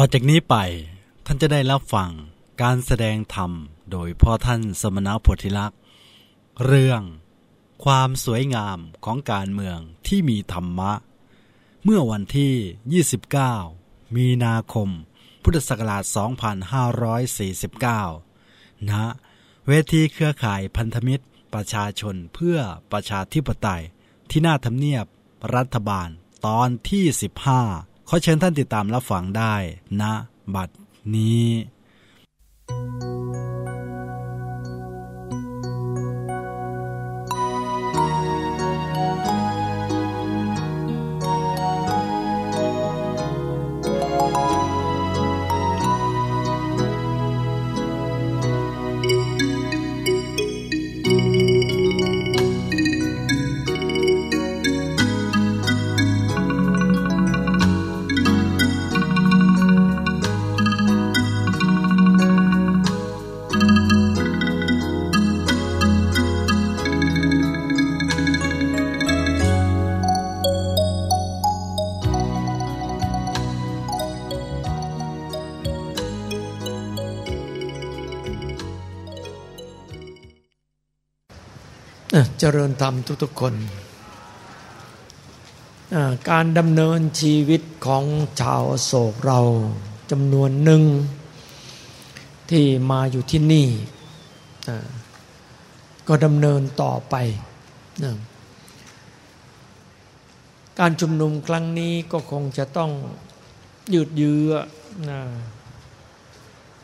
ต่อจากนี้ไปท่านจะได้รับฟังการแสดงธรรมโดยพ่อท่านสมณโพธิลักษ์เรื่องความสวยงามของการเมืองที่มีธรรมะ เมื่อวันที่ 29 มีนาคม พุทธศักราช 2549 ณ เวทีเครือข่ายพันธมิตรประชาชนเพื่อประชาธิปไตยที่หน้าทำเนียบรัฐบาลตอนที่ 15 ขอเชิญท่านติดตามรับฟังได้นะบัดนี้ ริญธรรมทุกๆคน การดำเนินชีวิตของชาวโศกเราจำนวนหนึ่งที่มาอยู่ที่นี่ก็ดำเนินต่อไป การชุมนุมครั้งนี้ก็คงจะต้องยืดเยื้อ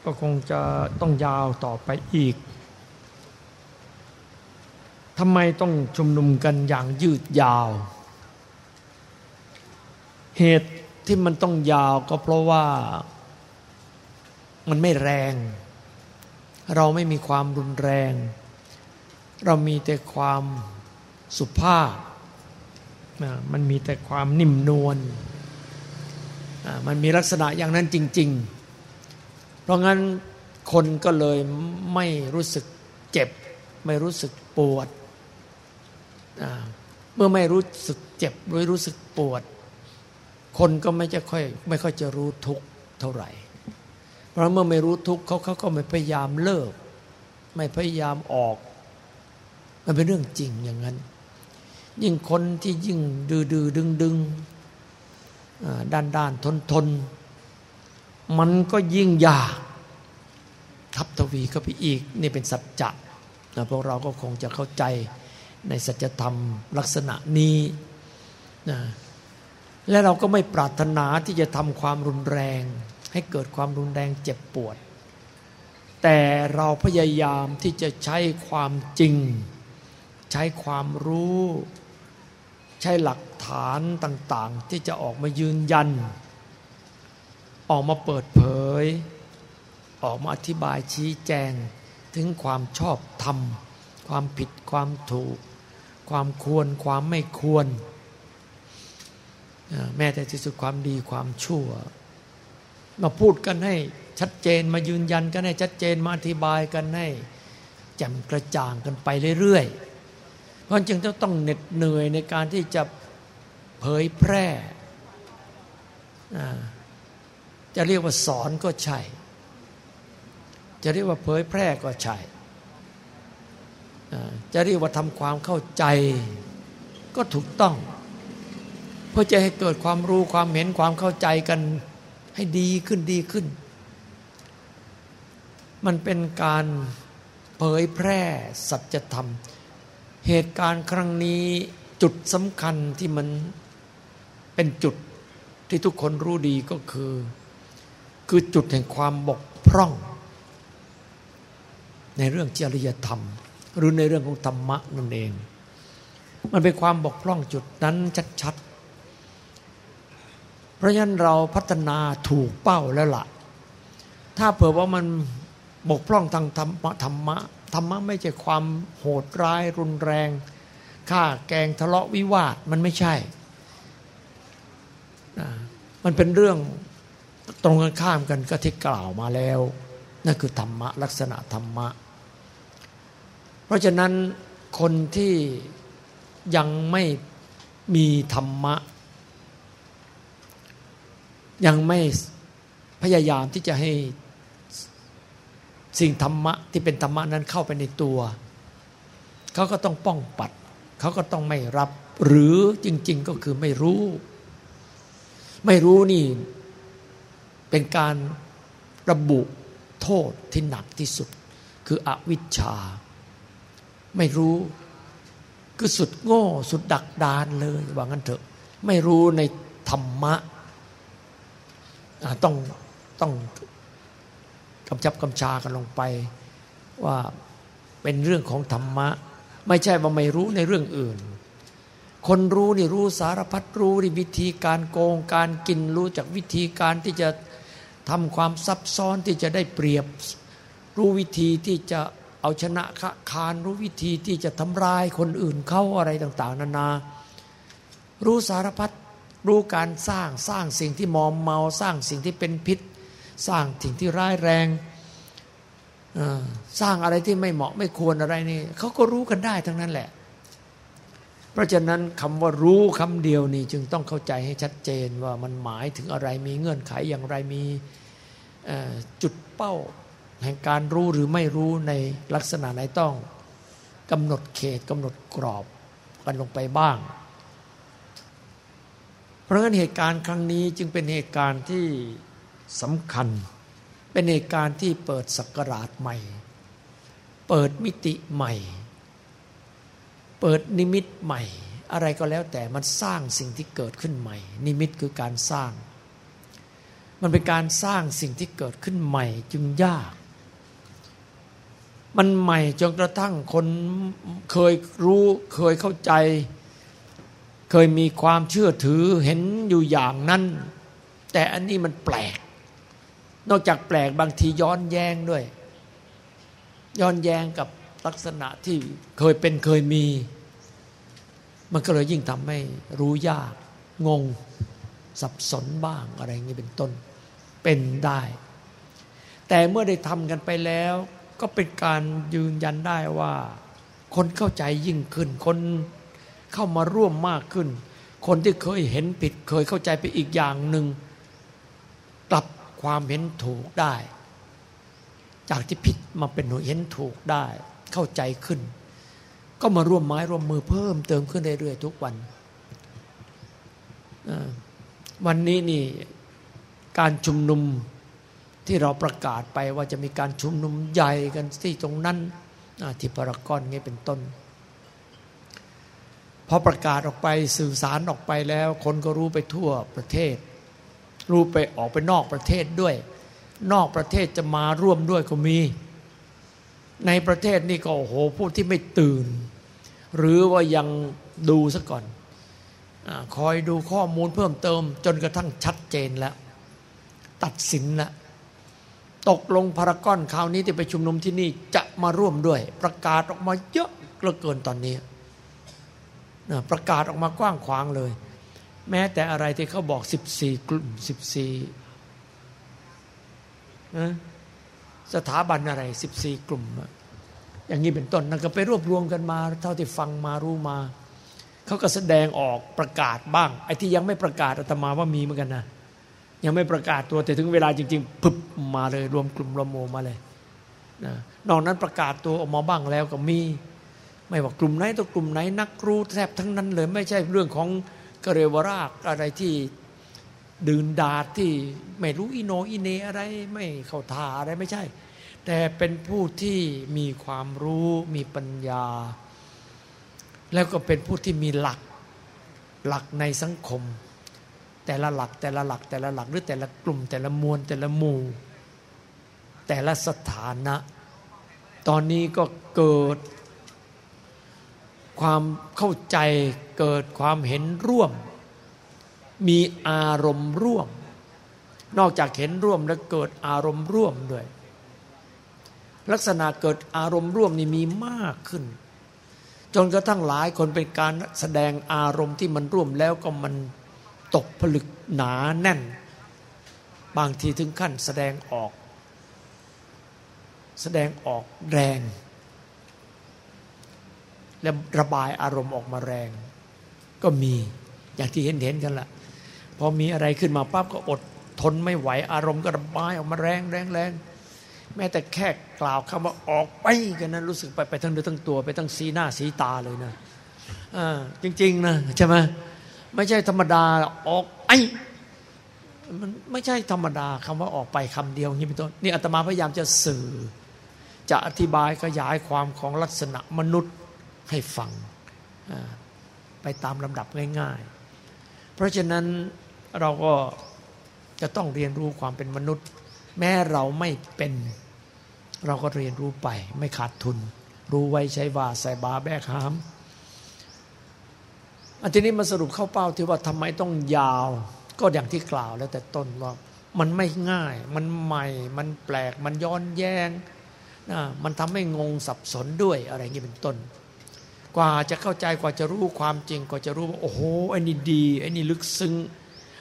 ก็คงจะต้องยาวต่อไปอีก ทำไมต้องชุมนุมกันอย่างยืดยาว เหตุที่มันต้องยาวก็เพราะว่ามันไม่แรง เราไม่มีความรุนแรง เรามีแต่ความสุภาพ มันมีแต่ความนิ่มนวลมันมีลักษณะอย่างนั้นจริง ๆ เพราะงั้นคนก็เลยไม่รู้สึกเจ็บ ไม่รู้สึกปวด เมื่อไม่รู้สึกเจ็บหรือรู้สึกปวด คนก็ไม่จะค่อยไม่ค่อยจะรู้ทุกเท่าไหร่ เพราะเมื่อไม่รู้ทุกเขาเขาก็ไม่พยายามเลิก ไม่พยายามออก มันเป็นเรื่องจริงอย่างนั้น ยิ่งคนที่ยิ่งดื้อด้อดึงดึงด้านด้านทนทนมันก็ยิ่งยากทับทวีเข้าไปอีก นี่เป็นสัจจะนะพวกเราก็คงจะเข้าใจ ในสัจธรรมลักษณะนี้นะและเราก็ไม่ปรารถนาที่จะทำความรุนแรง ให้เกิดความรุนแรงเจ็บปวด แต่เราพยายามที่จะใช้ความจริง ใช้ความรู้ ใช้หลักฐานต่างๆ ที่จะออกมายืนยัน ออกมาเปิดเผย ออกมาอธิบายชี้แจงถึงความชอบธรรม ความผิดความถูก ความควรความไม่ควร แม้แต่ที่สุดความดีความชั่ว มาพูดกันให้ชัดเจนมายืนยันกันให้ชัดเจนมาอธิบายกันให้แจ่มกระจ่างกันไปเรื่อยๆ เพราะจึงต้องเหน็ดเหนื่อยในการที่จะเผยแพร่ จะเรียกว่าสอนก็ใช่ จะเรียกว่าเผยแพร่ก็ใช่ จะเรียกว่าทำความเข้าใจก็ถูกต้อง เพื่อจะให้เกิดความรู้ความเห็นความเข้าใจกันให้ดีขึ้นดีขึ้น มันเป็นการเผยแพร่สัจธรรม เหตุการณ์ครั้งนี้จุดสำคัญที่มันเป็นจุดที่ทุกคนรู้ดีก็คือ คือจุดแห่งความบกพร่อง ในเรื่องจริยธรรม หรือในเรื่องของธรรมะนั่นเอง มันเป็นความบกพร่องจุดนั้นชัดๆ เพราะฉะนั้นเราพัฒนาถูกเป้าแล้วละ่ะ ถ้าเผื่อว่ามันบกพร่องทางธรรมะธรรมะธรรมะไม่ใช่ความโหดร้ายรุนแรงฆ่าแกงทะเลาะวิวาทมันไม่ใช่ มันเป็นเรื่องตรงกันข้ามกันก็ที่กล่าวมาแล้ว นั่นคือธรรมะลักษณะธรรมะ เพราะฉะนั้นคนที่ยังไม่มีธรรมะ ยังไม่พพยายามที่จะให้สิ่งธรรมะที่เป็นธรรมะนั้นเข้าไปในตัว เขาก็ต้องป้องปัด เขาก็ต้องไม่รับ หรือจริง ๆ ก็คือไม่รู้ ไม่รู้นี่เป็นการระบุโทษที่หนักที่สุด คืออวิชชา ไม่รู้คือสุดโง่ สุดดักดานเลยว่างั้นเถอะ ไม่รู้ในธรรมะต้องต้องกำชับกำชากันลงไป ว่าเป็นเรื่องของธรรมะ ไม่ใช่ว่าไม่รู้ในเรื่องอื่น คนรู้นี่รู้สารพัดรู้ในวิธีการโกงการกินรู้จากวิธีการที่จะทำความซับซ้อนที่จะได้เปรียบ รู้วิธีที่จะ เอาชนะคานรู้วิธีที่จะทำลายคนอื่นเข้าอะไรต่าง ๆ นานา รู้สารพัดรู้การสร้างสร้างสิ่งที่มอมเมาสร้างสิ่งที่เป็นพิษ สร้างสิ่งที่ร้ายแรงสร้างอะไรที่ไม่เหมาะไม่ควรอะไรนี่เขาก็รู้กันได้ทั้งนั้นแหละ เพราะฉะนั้นคำว่ารู้คำเดียวนี่จึงต้องเข้าใจให้ชัดเจนว่ามันหมายถึงอะไรมีเงื่อนไขอย่างไรมีจุดเป้า แห่งการรู้หรือไม่รู้ในลักษณะไหนต้องกำหนดเขตกำหนดกรอบกันลงไปบ้าง เพราะงั้นเหตุการณ์ครั้งนี้จึงเป็นเหตุการณ์ที่สำคัญ เป็นเหตุการณ์ที่เปิดสักราชใหม่ เปิดมิติใหม่ เปิดนิมิตใหม่ อะไรก็แล้วแต่มันสร้างสิ่งที่เกิดขึ้นใหม่ นิมิตคือการสร้าง มันเป็นการสร้างสิ่งที่เกิดขึ้นใหม่จึงยาก มันใหม่จนกระทั่งคนเคยรู้เคยเข้าใจ เคยมีความเชื่อถือเห็นอยู่อย่างนั้น แต่อันนี้มันแปลก นอกจากแปลกบางทีย้อนแย้งด้วย ย้อนแย้งกับลักษณะที่เคยเป็นเคยมี มันก็เลยยิ่งทำให้รู้ยาก งง สับสนบ้างอะไรอย่างนี้เป็นต้นเป็นได้ แต่เมื่อได้ทำกันไปแล้ว ก็เป็นการยืนยันได้ว่า คนเข้าใจยิ่งขึ้น คนเข้ามาร่วมมากขึ้น คนที่เคยเห็นผิดเคยเข้าใจไปอีกอย่างหนึ่งกลับความเห็นถูกได้ จากที่ผิดมาเป็นเห็นถูกได้ เข้าใจขึ้น ก็มาร่วมไม้ร่วมมือเพิ่มเติมขึ้นเรื่อยๆทุกวันวันนี้นี่การชุมนุม ที่เราประกาศไปว่าจะมีการชุมนุมใหญ่กันที่ตรงนั้นที่พารากอนงี้เป็นต้น พอประกาศออกไปสื่อสารออกไปแล้ว คนก็รู้ไปทั่วประเทศ รู้ไปออกไปนอกประเทศด้วย นอกประเทศจะมาร่วมด้วยก็มี ในประเทศนี่ก็โอ้โหผู้ที่ไม่ตื่น หรือว่ายังดูซะก่อนอคอยดูข้อมูลเพิ่มเติม จนกระทั่งชัดเจนแล้ว ตัดสินแล้ว ตกลงพารากอนคราวนี้ที่ไปชุมนุมที่นี่จะมาร่วมด้วย ประกาศออกมาเยอะเกินเกินตอนนี้นะประกาศออกมากว้างขวางเลย แม้แต่อะไรที่เขาบอกสิบสี่กลุ่มสิบสี่สถาบันอะไรสิบสี่กลุ่ม อย่างนี้เป็นต้นนั่นก็ไปรวบรวมกันมา เท่าที่ฟังมารู้มา เขาก็แสดงออกประกาศบ้างไอ้ที่ยังไม่ประกาศอาตมาว่ามีเหมือนกันนะ ยังไม่ประกาศตัวแต่ถึงเวลาจริงๆพึบมาเลย รวมกลุ่มรวมโมมาเลยนะนอกนั้นประกาศตัวออกมาบ้างแล้วก็มี ไม่ว่ากลุ่มไหนตัวกลุ่มไหน นักรู้แทบทั้งนั้นเลย ไม่ใช่เรื่องของกเรวรากอะไรที่ดื่นดาดที่ไม่รู้อิโนอิเนอะไรไม่เข้าทาอะไรไม่ใช่ แต่เป็นผู้ที่มีความรู้มีปัญญา แล้วก็เป็นผู้ที่มีหลักหลักในสังคม แต่ละหลักแต่ละหลักแต่ละหลักหรือแต่ละกลุ่ม แต่ละมวลแต่ละหมู่ แต่ละสถานะ ตอนนี้ก็เกิดความเข้าใจเกิดความเห็นร่วม มีอารมณ์ร่วม นอกจากเห็นร่วมแล้วเกิดอารมณ์ร่วมด้วย ลักษณะเกิดอารมณ์ร่วมนี่มีมากขึ้น จนกระทั่งหลายคนเป็นการแสดงอารมณ์ที่มันร่วมแล้วก็มัน ตกผลึกหนาแน่น บางทีถึงขั้นแสดงออก แสดงออกแรง และระบายอารมณ์ออกมาแรง ก็มีอย่างที่เห็นเห็นกันละพอมีอะไรขึ้นมาปั๊บก็อดทนไม่ไหวอารมณ์ก็ระบายออกมาแรงแรงแรงแม้แต่แค่กล่าวคำว่าออกไปกันนั้นรู้สึกไปไปทั้งเนื้อทั้งตัวไปทั้งสีหน้าสีตาเลยนะอ่าจริง ๆ นะใช่ไหม ไม่ใช่ธรรมดาออกไอมันไม่ใช่ธรรมดาคำว่าออกไปคำเดียวนี่เป็นต้นนี่อาตมาพยายามจะสื่อ จะอธิบายขยายความของลักษณะมนุษย์ให้ฟังไปตามลำดับง่าย ๆ เพราะฉะนั้นเราก็จะต้องเรียนรู้ความเป็นมนุษย์ แม้เราไม่เป็น เราก็เรียนรู้ไป ไม่ขาดทุน รู้ไว้ใช้ว่าใส่บาแบกหาม อันทีนี้มาสรุปเข้าเป้าที่ว่าทำไมต้องยาว ก็อย่างที่กล่าวแล้วแต่ต้นว่ามันไม่ง่าย มันใหม่ มันแปลก มันย้อนแย้งนะมันทำให้งงสับสนด้วยอะไรอย่างนี้เป็นต้น กว่าจะเข้าใจกว่าจะรู้ความจริงกว่าจะรู้ว่าโอ้โหไอ้นี่ดีไอ้นี่ลึกซึ้ง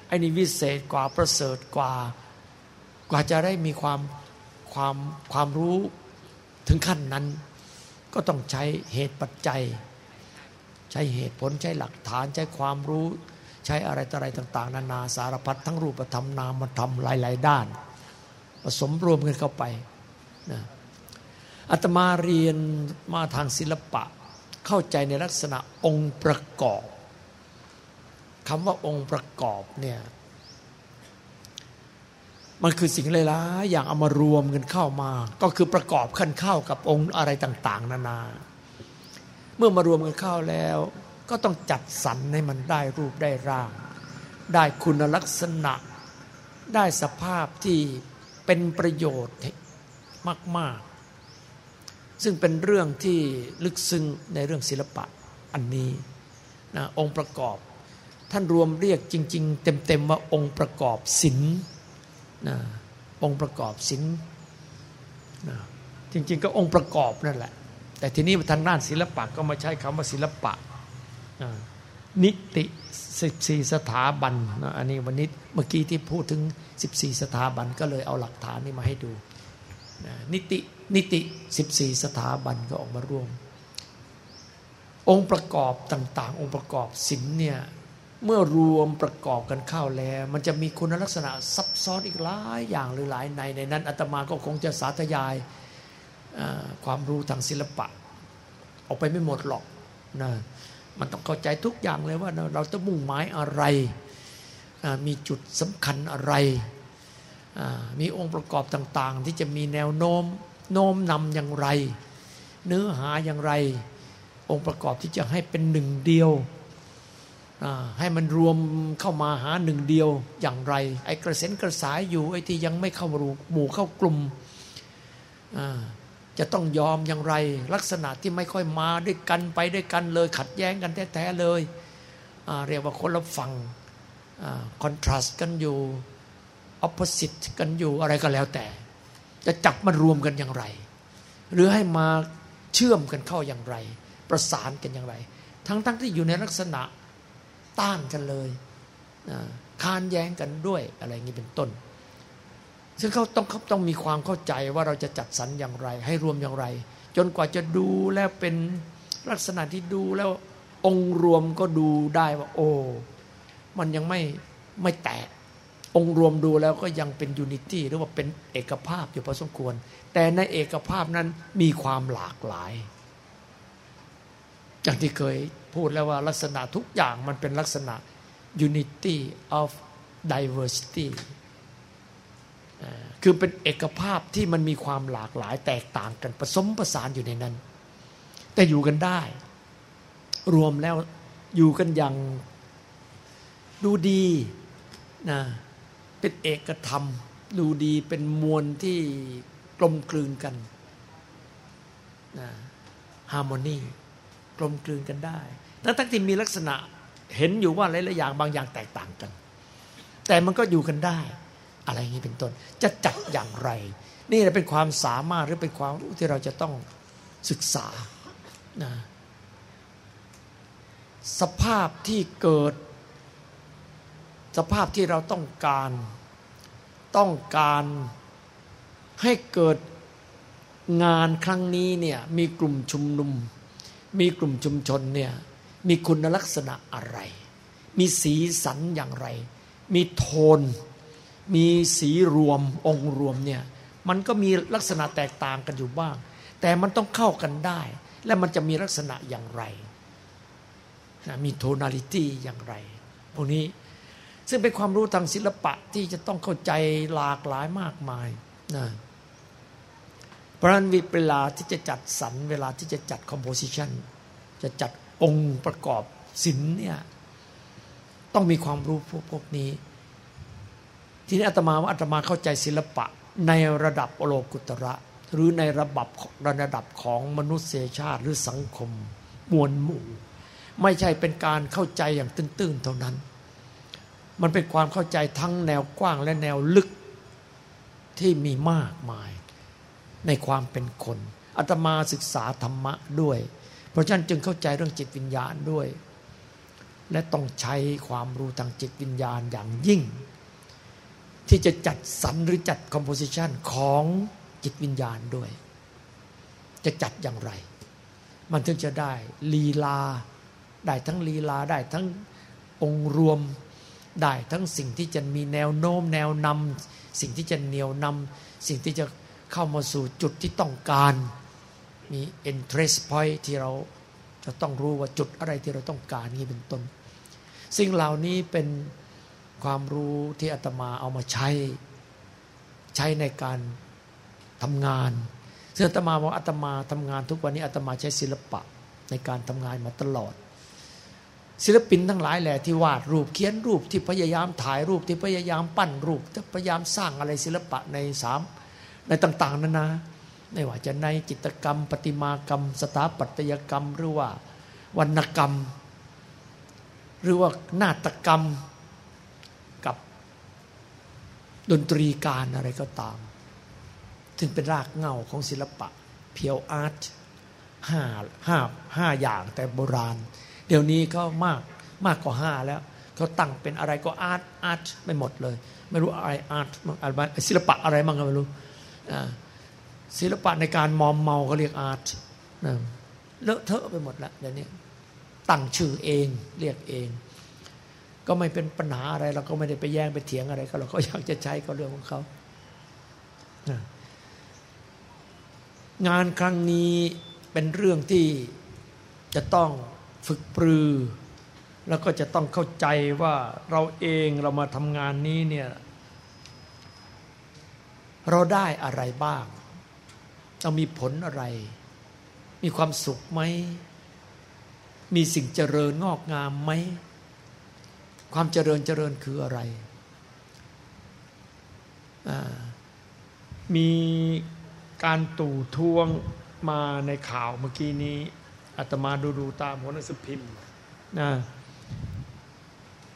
ไอ้นี่วิเศษกว่าประเสริฐกว่า กว่าจะได้มีความความความรู้ถึงขั้นนั้น ก็ต้องใช้เหตุปัจจัย ใช้เหตุผลใช้หลักฐานใช้ความรู้ ใช้อะไรต่ออะไรต่าง ๆ นานาสารพัดทั้งรูปธรรมนามธรรมหลาย ๆ ด้าน ผสมรวมกันเข้าไปนะอาตมาเรียนมาทางศิลปะเข้าใจในลักษณะองค์ประกอบคำว่าองค์ประกอบเนี่ยมันคือสิ่งหลายๆอย่างเอามารวมกันเข้ามา ก็คือประกอบขั้นเข้ากับองค์อะไรต่าง ๆ นานา เมื่อมารวมกันเข้าแล้ว ก็ต้องจัดสรรให้มันได้รูปได้ร่าง ได้คุณลักษณะ ได้สภาพที่เป็นประโยชน์มาก ๆ ซึ่งเป็นเรื่องที่ลึกซึ้งในเรื่องศิลปะอันนี้นะองค์ประกอบ ท่านรวมเรียกจริง ๆ เต็ม ๆ ว่าองค์ประกอบศิลป์นะองค์ประกอบศิลป์นะจริง ๆ ก็องค์ประกอบนั่นแหละ แต่ทีนี้ทางด้านศิลปะก็มาใช้คำว่าศิลปะนิติสิบสี่สถาบันนะอันนี้วันนี้เมื่อกี้ที่พูดถึงสิบสี่สถาบันก็เลยเอาหลักฐานนี้มาให้ดูนิตินิติสิบสี่สถาบันก็ออกมาร่วม องค์ประกอบต่างๆ องค์ประกอบศิลป์เนี่ยเมื่อรวมประกอบกันเข้าแล้ว มันจะมีคุณลักษณะซับซ้อนอีกหลายอย่างหรือหลายในในนั้นอาตมาก็คงจะสาธยาย ความรู้ทางศิลปะ ออกไปไม่หมดหรอกนะมันต้องเข้าใจทุกอย่างเลยว่าเราต้องมุ่งหมายอะไรมีจุดสำคัญอะไรมีองค์ประกอบต่างๆ ที่จะมีแนวโน้มโน้มนำอย่างไร เนื้อหาอย่างไร องค์ประกอบที่จะให้เป็นหนึ่งเดียวให้มันรวมเข้ามาหาหนึ่งเดียวอย่างไร ไอ้กระเซ็นกระสายอยู่ไอ้ที่ยังไม่เข้าหมู่เข้ากลุ่ม จะต้องยอมอย่างไร ลักษณะที่ไม่ค่อยมาด้วยกันไปด้วยกันเลย ขัดแย้งกันแท้ๆเลย เรียกว่าคนละฝั่งคอนทราสต์กันอยู่ออปโพสิตกันอยู่อะไรก็แล้วแต่ จะจับมารวมกันอย่างไร หรือให้มาเชื่อมกันเข้าอย่างไร ประสานกันอย่างไร ทั้งๆทที่อยู่ในลักษณะต้านกันเลยค้านแย้งกันด้วยอะไรอย่างนี้เป็นต้น ซึ่งเขาต้องเขาต้องมีความเข้าใจว่าเราจะจัดสรรอย่างไร ให้รวมอย่างไร จนกว่าจะดูแล้วเป็นลักษณะที่ดูแล้วองค์รวมก็ดูได้ว่า โอ้ มันยังไม่ไม่แตก องค์รวมดูแล้วก็ยังเป็นยูนิตี้หรือว่าเป็นเอกภาพอยู่พอสมควร แต่ในเอกภาพนั้นมีความหลากหลาย อย่างที่เคยพูดแล้วว่าลักษณะทุกอย่างมันเป็นลักษณะ unity of diversity คือเป็นเอกภาพที่มันมีความหลากหลายแตกต่างกันผสมผสานอยู่ในนั้น แต่อยู่กันได้ รวมแล้วอยู่กันอย่างดูดีนะเป็นเอกธรรม ดูดีเป็นมวลที่กลมกลืนกันนะฮาร์โมนีกลมกลืนกันได้ทั้งทั้งที่มีลักษณะเห็นอยู่ว่าหลายๆอย่างบางอย่างแตกต่างกัน แต่มันก็อยู่กันได้ อะไรอย่างนี้เป็นต้น จะจัดอย่างไร นี่เป็นความสามารถหรือเป็นความรู้ที่เราจะต้องศึกษานะสภาพที่เกิด สภาพที่เราต้องการต้องการให้เกิดงานครั้งนี้เนี่ยมีกลุ่มชุมนุม มีกลุ่มชุมชนเนี่ยมีคุณลักษณะอะไร มีสีสันอย่างไร มีโทน มีสีรวมองค์รวมเนี่ยมันก็มีลักษณะแตกต่างกันอยู่บ้าง แต่มันต้องเข้ากันได้ และมันจะมีลักษณะอย่างไรนะมีโทนาลิตี้อย่างไร พวกนี้ซึ่งเป็นความรู้ทางศิลปะที่จะต้องเข้าใจหลากหลายมากมายนะเพราะนั้นเวลาที่จะจัดสรรเวลาที่จะจัดคอมโพสิชันจะจัดองค์ประกอบศิลป์เนี่ยต้องมีความรู้พวกพวกนี้ ทีนี้อาตมาว่าอาตมาเข้าใจศิลปะในระดับโลกุตระ หรือในระดับระดับของมนุษยชาติหรือสังคมมวลหมู่ ไม่ใช่เป็นการเข้าใจอย่างตื้นๆเท่านั้น มันเป็นความเข้าใจทั้งแนวกว้างและแนวลึกที่มีมากมายในความเป็นคนอาตมาศึกษาธรรมะด้วย เพราะฉะนั้นจึงเข้าใจเรื่องจิตวิญญาณด้วย และต้องใช้ความรู้ทางจิตวิญญาณอย่างยิ่ง ที่จะจัดสรรหรือจัดคอมโพสิชันของจิตวิญญาณด้วย จะจัดอย่างไร มันถึงจะได้ลีลา ได้ทั้งลีลาได้ทั้งองค์รวม ได้ทั้งสิ่งที่จะมีแนวโน้มแนวนำสิ่งที่จะเหนียวนำสิ่งที่จะเข้ามาสู่จุดที่ต้องการ มี interest point ที่เราจะต้องรู้ว่าจุดอะไรที่เราต้องการนี้เป็นต้น สิ่งเหล่านี้เป็น ความรู้ที่อาตมาเอามาใช้ ใช้ในการทำงานซึ่งอาตมาบอกอาตมาทำงานทุกวันนี้อาตมาใช้ศิลปะในการทำงานมาตลอด ศิลปินทั้งหลายแหละที่วาดรูปเขียนรูปที่พยายามถ่ายรูปที่พยายามปั้นรูปที่พยายามสร้างอะไรศิลปะในสามในต่างๆนั้นนะไม่ว่าจะในจิตกรรม ปฏิมากรรม สถาปัตยกรรม หรือว่าวรรณกรรม หรือว่านาฏกรรม ดนตรีการอะไรก็ตามถึงเป็นรากเหง้าของศิลปะ เพียวอาร์ตห้าห้าห้าอย่างแต่โบราณ เดี๋ยวนี้ก็มากมากกว่าห้าแล้วเขาตั้งเป็นอะไรก็อาร์ตอาร์ตไม่หมดเลย ไม่รู้อะไรอาร์ตอะไรศิลปะอะไรมั่งก็ไม่รู้ศิลปะในการมอมเมาเขาเรียกอาร์ตเลอะเทอะไปหมดแล้วเดี๋ยวนี้ตั้งชื่อเองเรียกเอง ก็ไม่เป็นปัญหาอะไร เราก็ไม่ได้ไปแย่งไปเถียงอะไรก็เราก็อยากจะใช้ก็เรื่องของเขา งานครั้งนี้เป็นเรื่องที่จะต้องฝึกปรือ แล้วก็จะต้องเข้าใจว่าเราเองเรามาทำงานนี้เนี่ยเราได้อะไรบ้าง เรามีผลอะไร มีความสุขไหม มีสิ่งเจริญงอกงามไหม ความเจริญเจริญคืออะไร มีการตู่ทวงมาในข่าวเมื่อกี้นี้อาตมาดูดูตามหัวหนังสือพิมพ์นะ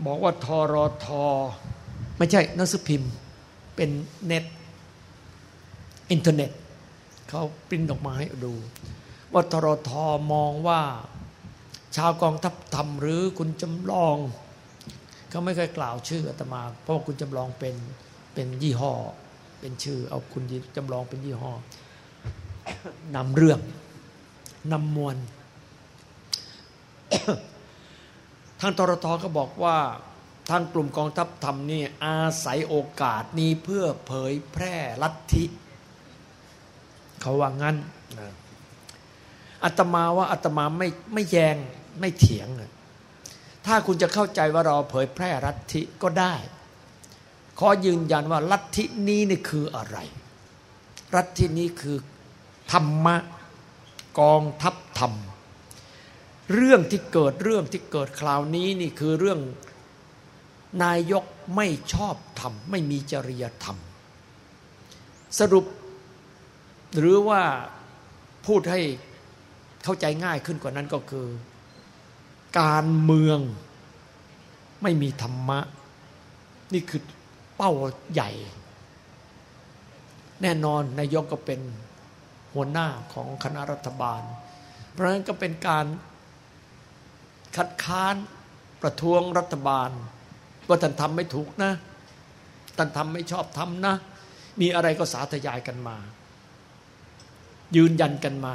บอกว่าทรทไม่ใช่หนังสือพิมพ์ เป็นเน็ตอินเทอร์เน็ตเขาปริ้นออกมาให้ดู ว่าทรทมองว่า ชาวกองทัพธรรมหรือคุณจำลอง เขาไม่เคยกล่าวชื่ออาตมา เพราะว่าคุณจำลองเป็นเป็นยี่ห้อ เป็นชื่อ เอาคุณจำลองเป็นยี่ห้อนำเรื่องนำมวลทางตรทก็บอกว่าทางกลุ่มกองทัพธรรมนี่อาศัยโอกาสนี้เพื่อเผยแพร่ลัทธิเขาว่างั้นอาตมาว่าอาตมาไม่ไม่แยงไม่เถียง ถ้าคุณจะเข้าใจว่าเราเผยแพร่ลัทธิก็ได้ ขอยืนยันว่าลัทธินี้นี่คืออะไรลัทธินี้คือธรรมะกองทัพธรรม เรื่องที่เกิดเรื่องที่เกิดคราวนี้นี่คือเรื่องนายกไม่ชอบธรรม ไม่มีจริยธรรม สรุป หรือว่าพูดให้เข้าใจง่ายขึ้นกว่านั้นก็คือ การเมืองไม่มีธรรมะ นี่คือเป้าใหญ่ แน่นอนนายกก็เป็นหัวหน้าของคณะรัฐบาล เพราะฉะนั้นก็เป็นการคัดค้านประท้วงรัฐบาล ว่าท่านทำไม่ถูกนะท่านทำไม่ชอบทำนะ มีอะไรก็สาธยายกันมา ยืนยันกันมา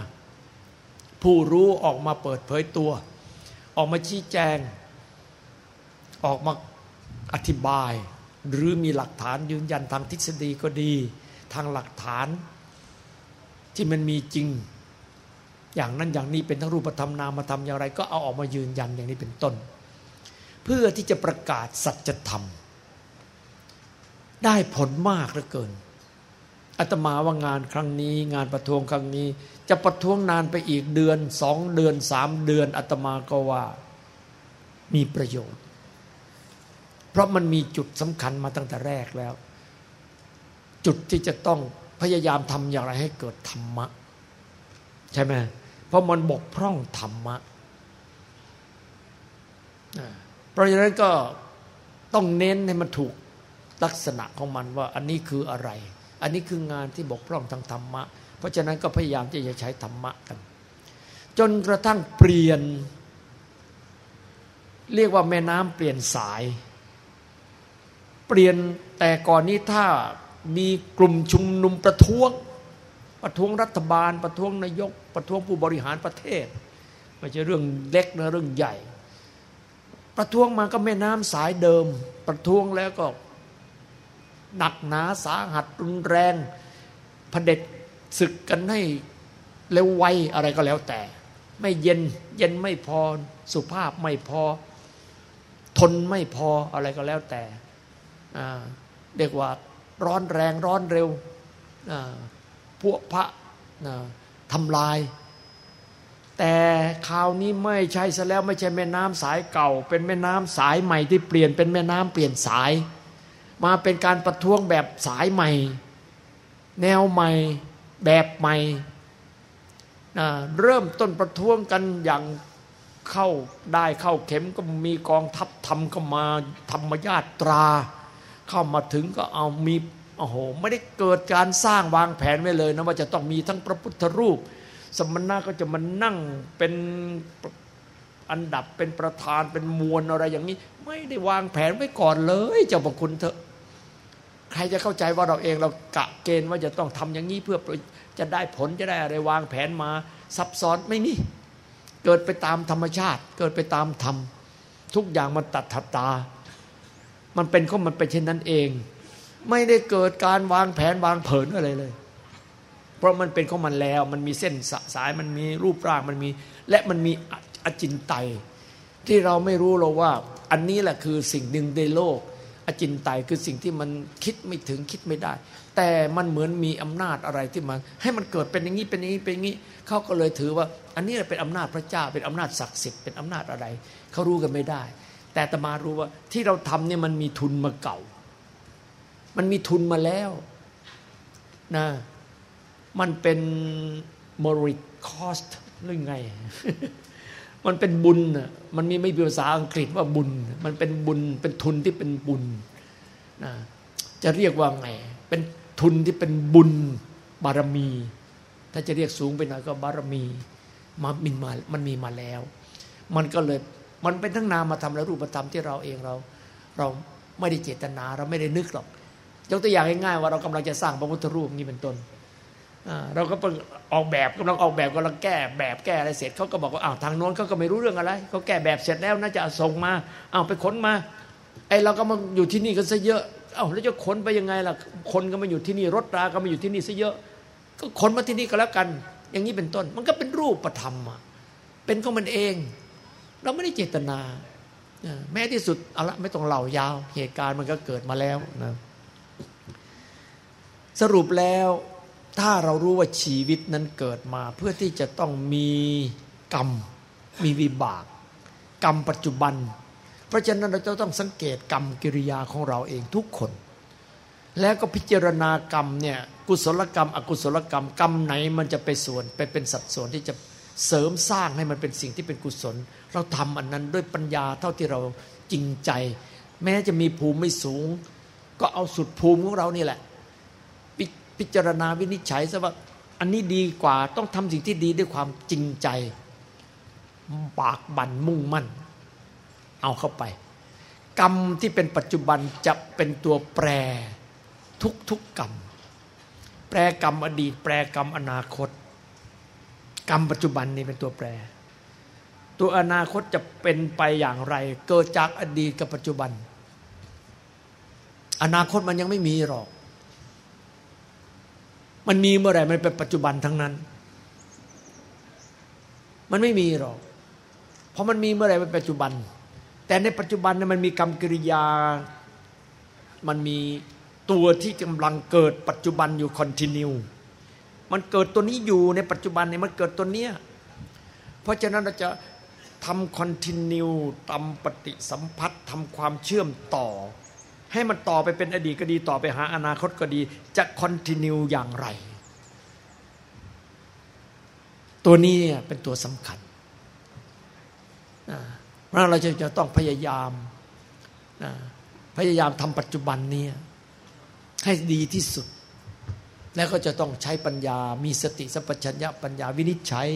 ผู้รู้ออกมาเปิดเผยตัว ออกมาชี้แจง ออกมาอธิบาย หรือมีหลักฐานยืนยันทางทฤษฎีก็ดี ทางหลักฐานที่มันมีจริง อย่างนั้นอย่างนี้เป็นทั้งรูปธรรมนามธรรมอย่างไร ก็เอาออกมายืนยันอย่างนี้เป็นต้น เพื่อที่จะประกาศสัจธรรม ได้ผลมากเหลือเกิน อาตมาว่างานครั้งนี้ งานประท้วงครั้งนี้ จะประท้วงนานไปอีกเดือนสองเดือนสามเดือนอาตมาก็ว่ามีประโยชน์ เพราะมันมีจุดสำคัญมาตั้งแต่แรกแล้ว จุดที่จะต้องพยายามทำอย่างไรให้เกิดธรรมะ ใช่ไหมเพราะมันบกพร่องธรรมะเพราะฉะนั้นก็ต้องเน้นให้มันถูกลักษณะของมันว่าอันนี้คืออะไร อันนี้คืองานที่บกพร่องทางธรรมะ เพราะฉะนั้นก็พยายามที่จะใช้ธรรมะกัน จนกระทั่งเปลี่ยน เรียกว่าแม่น้ำเปลี่ยนสาย เปลี่ยนแต่ก่อนนี้ถ้ามีกลุ่มชุมนุมประท้วง ประท้วงรัฐบาล ประท้วงนายก ประท้วงผู้บริหารประเทศไม่ใช่เรื่องเล็กนะเรื่องใหญ่ ประท้วงมาก็แม่น้ำสายเดิม ประท้วงแล้วก็ หนักหนาสาหัสรุนแรงพเด็จศึกกันให้เร็วไวอะไรก็แล้วแต่ ไม่เย็นเย็นไม่พอ สุภาพไม่พอ ทนไม่พออะไรก็แล้วแต่เรียกว่าร้อนแรงร้อนเร็วพวกพระทำลาย แต่คราวนี้ไม่ใช่ซะแล้วไม่ใช่แม่น้ำสายเก่า เป็นแม่น้ำสายใหม่ที่เปลี่ยนเป็นแม่น้ำเปลี่ยนสาย มาเป็นการประท้วงแบบสายใหม่ แนวใหม่แบบใหม่เริ่มต้นประท้วงกันอย่างเข้าได้เข้าเข็มก็มีกองทัพทำก็มาธรรมญาตรา เข้ามาถึงก็เอามีโอ้โหไม่ได้เกิดการสร้างวางแผนไว้เลยนะว่าจะต้องมีทั้งพระพุทธรูป สมณะก็จะมานั่งเป็นอันดับเป็นประธานเป็นมวลอะไรอย่างนี้ ไม่ได้วางแผนไว้ก่อนเลย เจ้าพระคุณเถอะ ใครจะเข้าใจว่าเราเองเรากะเกณฑ์ว่าจะต้องทำอย่างนี้เพื่อจะได้ผลจะได้อะไรวางแผนมาซับซ้อนไม่มีเกิดไปตามธรรมชาติ เกิดไปตามธรรม ทุกอย่างมันตัดถัดตา มันเป็นก็มันเป็นเช่นนั้นเอง ไม่ได้เกิดการวางแผนวางเผินอะไรเลย เพราะมันเป็นของมันแล้ว มันมีเส้นสายมันมีรูปร่างมันมี และมันมีอจินไต ที่เราไม่รู้เราว่า อันนี้แหละคือสิ่งหนึ่งในโลก อจินไตยคือสิ่งที่มันคิดไม่ถึงคิดไม่ได้ แต่มันเหมือนมีอำนาจอะไรที่มันให้มันเกิดเป็นอย่างนี้เป็นอย่างนี้เป็นอย่างนี้เขาก็เลยถือว่า อันนี้เป็นอำนาจพระเจ้าเป็นอำนาจศักดิ์สิทธิ์เป็นอำนาจอะไรเขารู้กันไม่ได้ แต่ตมารู้ว่าที่เราทำเนี่ยมันมีทุนมาเก่า มันมีทุนมาแล้วนะมันเป็น moral cost หรือไง มันเป็นบุญอะมันมีไม่เป็นภาษาอังกฤษว่าบุญ มันเป็นบุญเป็นทุนที่เป็นบุญนะจะเรียกว่าไง เป็นทุนที่เป็นบุญบารมี ถ้าจะเรียกสูงไปหน่อยก็บารมีมามินมามันมีมาแล้ว มันก็เลยมันเป็นทั้งนามธรรมและรูปธรรมที่เราเองเรา เราไม่ได้เจตนาเราไม่ได้นึกหรอก ยกตัวอย่างง่ายๆว่าเรากำลังจะสร้างพระพุทธรูปนี้เป็นต้น เราก็ออกแบบกำลังออกแบบกำลังแก้แบบแก้อะไรเสร็จเขาก็บอกว่าอ้าวทางโน้นเขาก็ไม่รู้เรื่องอะไรเขาแก้แบบเสร็จแล้วน่าจะส่งมาอ้าวไปขนมาไอเราก็มาอยู่ที่นี่กันซะเยอะอ้าวแล้วจะขนไปยังไงล่ะคนก็มาอยู่ที่นี่รถราก็มาอยู่ที่นี่ซะเยอะ ก็ขนมาที่นี่ก็แล้วกัน อย่างนี้เป็นต้น มันก็เป็นรูปธรรมเป็นของมันเอง เราไม่ได้เจตนาแม้ที่สุดเอาละไม่ต้องเล่ายาว เหตุการณ์มันก็เกิดมาแล้วนะสรุปแล้ว ถ้าเรารู้ว่าชีวิตนั้นเกิดมา เพื่อที่จะต้องมีกรรม มีวิบาก กรรมปัจจุบัน เพราะฉะนั้นเราจะต้องสังเกตกรรมกิริยาของเราเองทุกคน แล้วก็พิจารณากรรมเนี่ยกุศลกรรม อกุศลกรรมกรรมไหนมันจะไปส่วนไปเป็นสัดส่วนที่จะเสริมสร้างให้มันเป็นสิ่งที่เป็นกุศล เราทำอันนั้นด้วยปัญญาเท่าที่เราจริงใจ แม้จะมีภูมิไม่สูง ก็เอาสุดภูมิของเรานี่แหละ พิจารณาวินิจฉัยซะว่าอันนี้ดีกว่าต้องทำสิ่งที่ดีด้วยความจริงใจปากบันมุ่งมั่น เอาเข้าไป กรรมที่เป็นปัจจุบันจะเป็นตัวแปรทุกทุกกรรม แปรกรรมอดีต แปรกรรมอนาคต กรรมปัจจุบันนี่เป็นตัวแปร ตัวอนาคตจะเป็นไปอย่างไร เกิดจากอดีตกับปัจจุบัน อนาคตมันยังไม่มีหรอก มันมีเมื่อไหร่มันเป็นปัจจุบันทั้งนั้น มันไม่มีหรอก เพราะมันมีเมื่อไหร่เป็นปัจจุบัน แต่ในปัจจุบันเนี่ยมันมีกรรมกิริยา มันมีตัวที่กำลังเกิดปัจจุบันอยู่คอนติเนียมันเกิดตัวนี้อยู่ในปัจจุบันเนี่ยมันเกิดตัวเนี้ย เพราะฉะนั้นเราจะทำคอนติเนียตามปฏิสัมพัทธ์ทำความเชื่อมต่อ ให้มันต่อไปเป็นอดีตก็ดีต่อไปหาอนาคตก็ดี จะคอนติเนียอย่างไร ตัวนี้เป็นตัวสำคัญเพราะเราจะจะต้องพยายามพยายามทำปัจจุบันนี้ให้ดีที่สุด แล้วก็จะต้องใช้ปัญญา มีสติสัพพัญญะปัญญาวินิจฉัย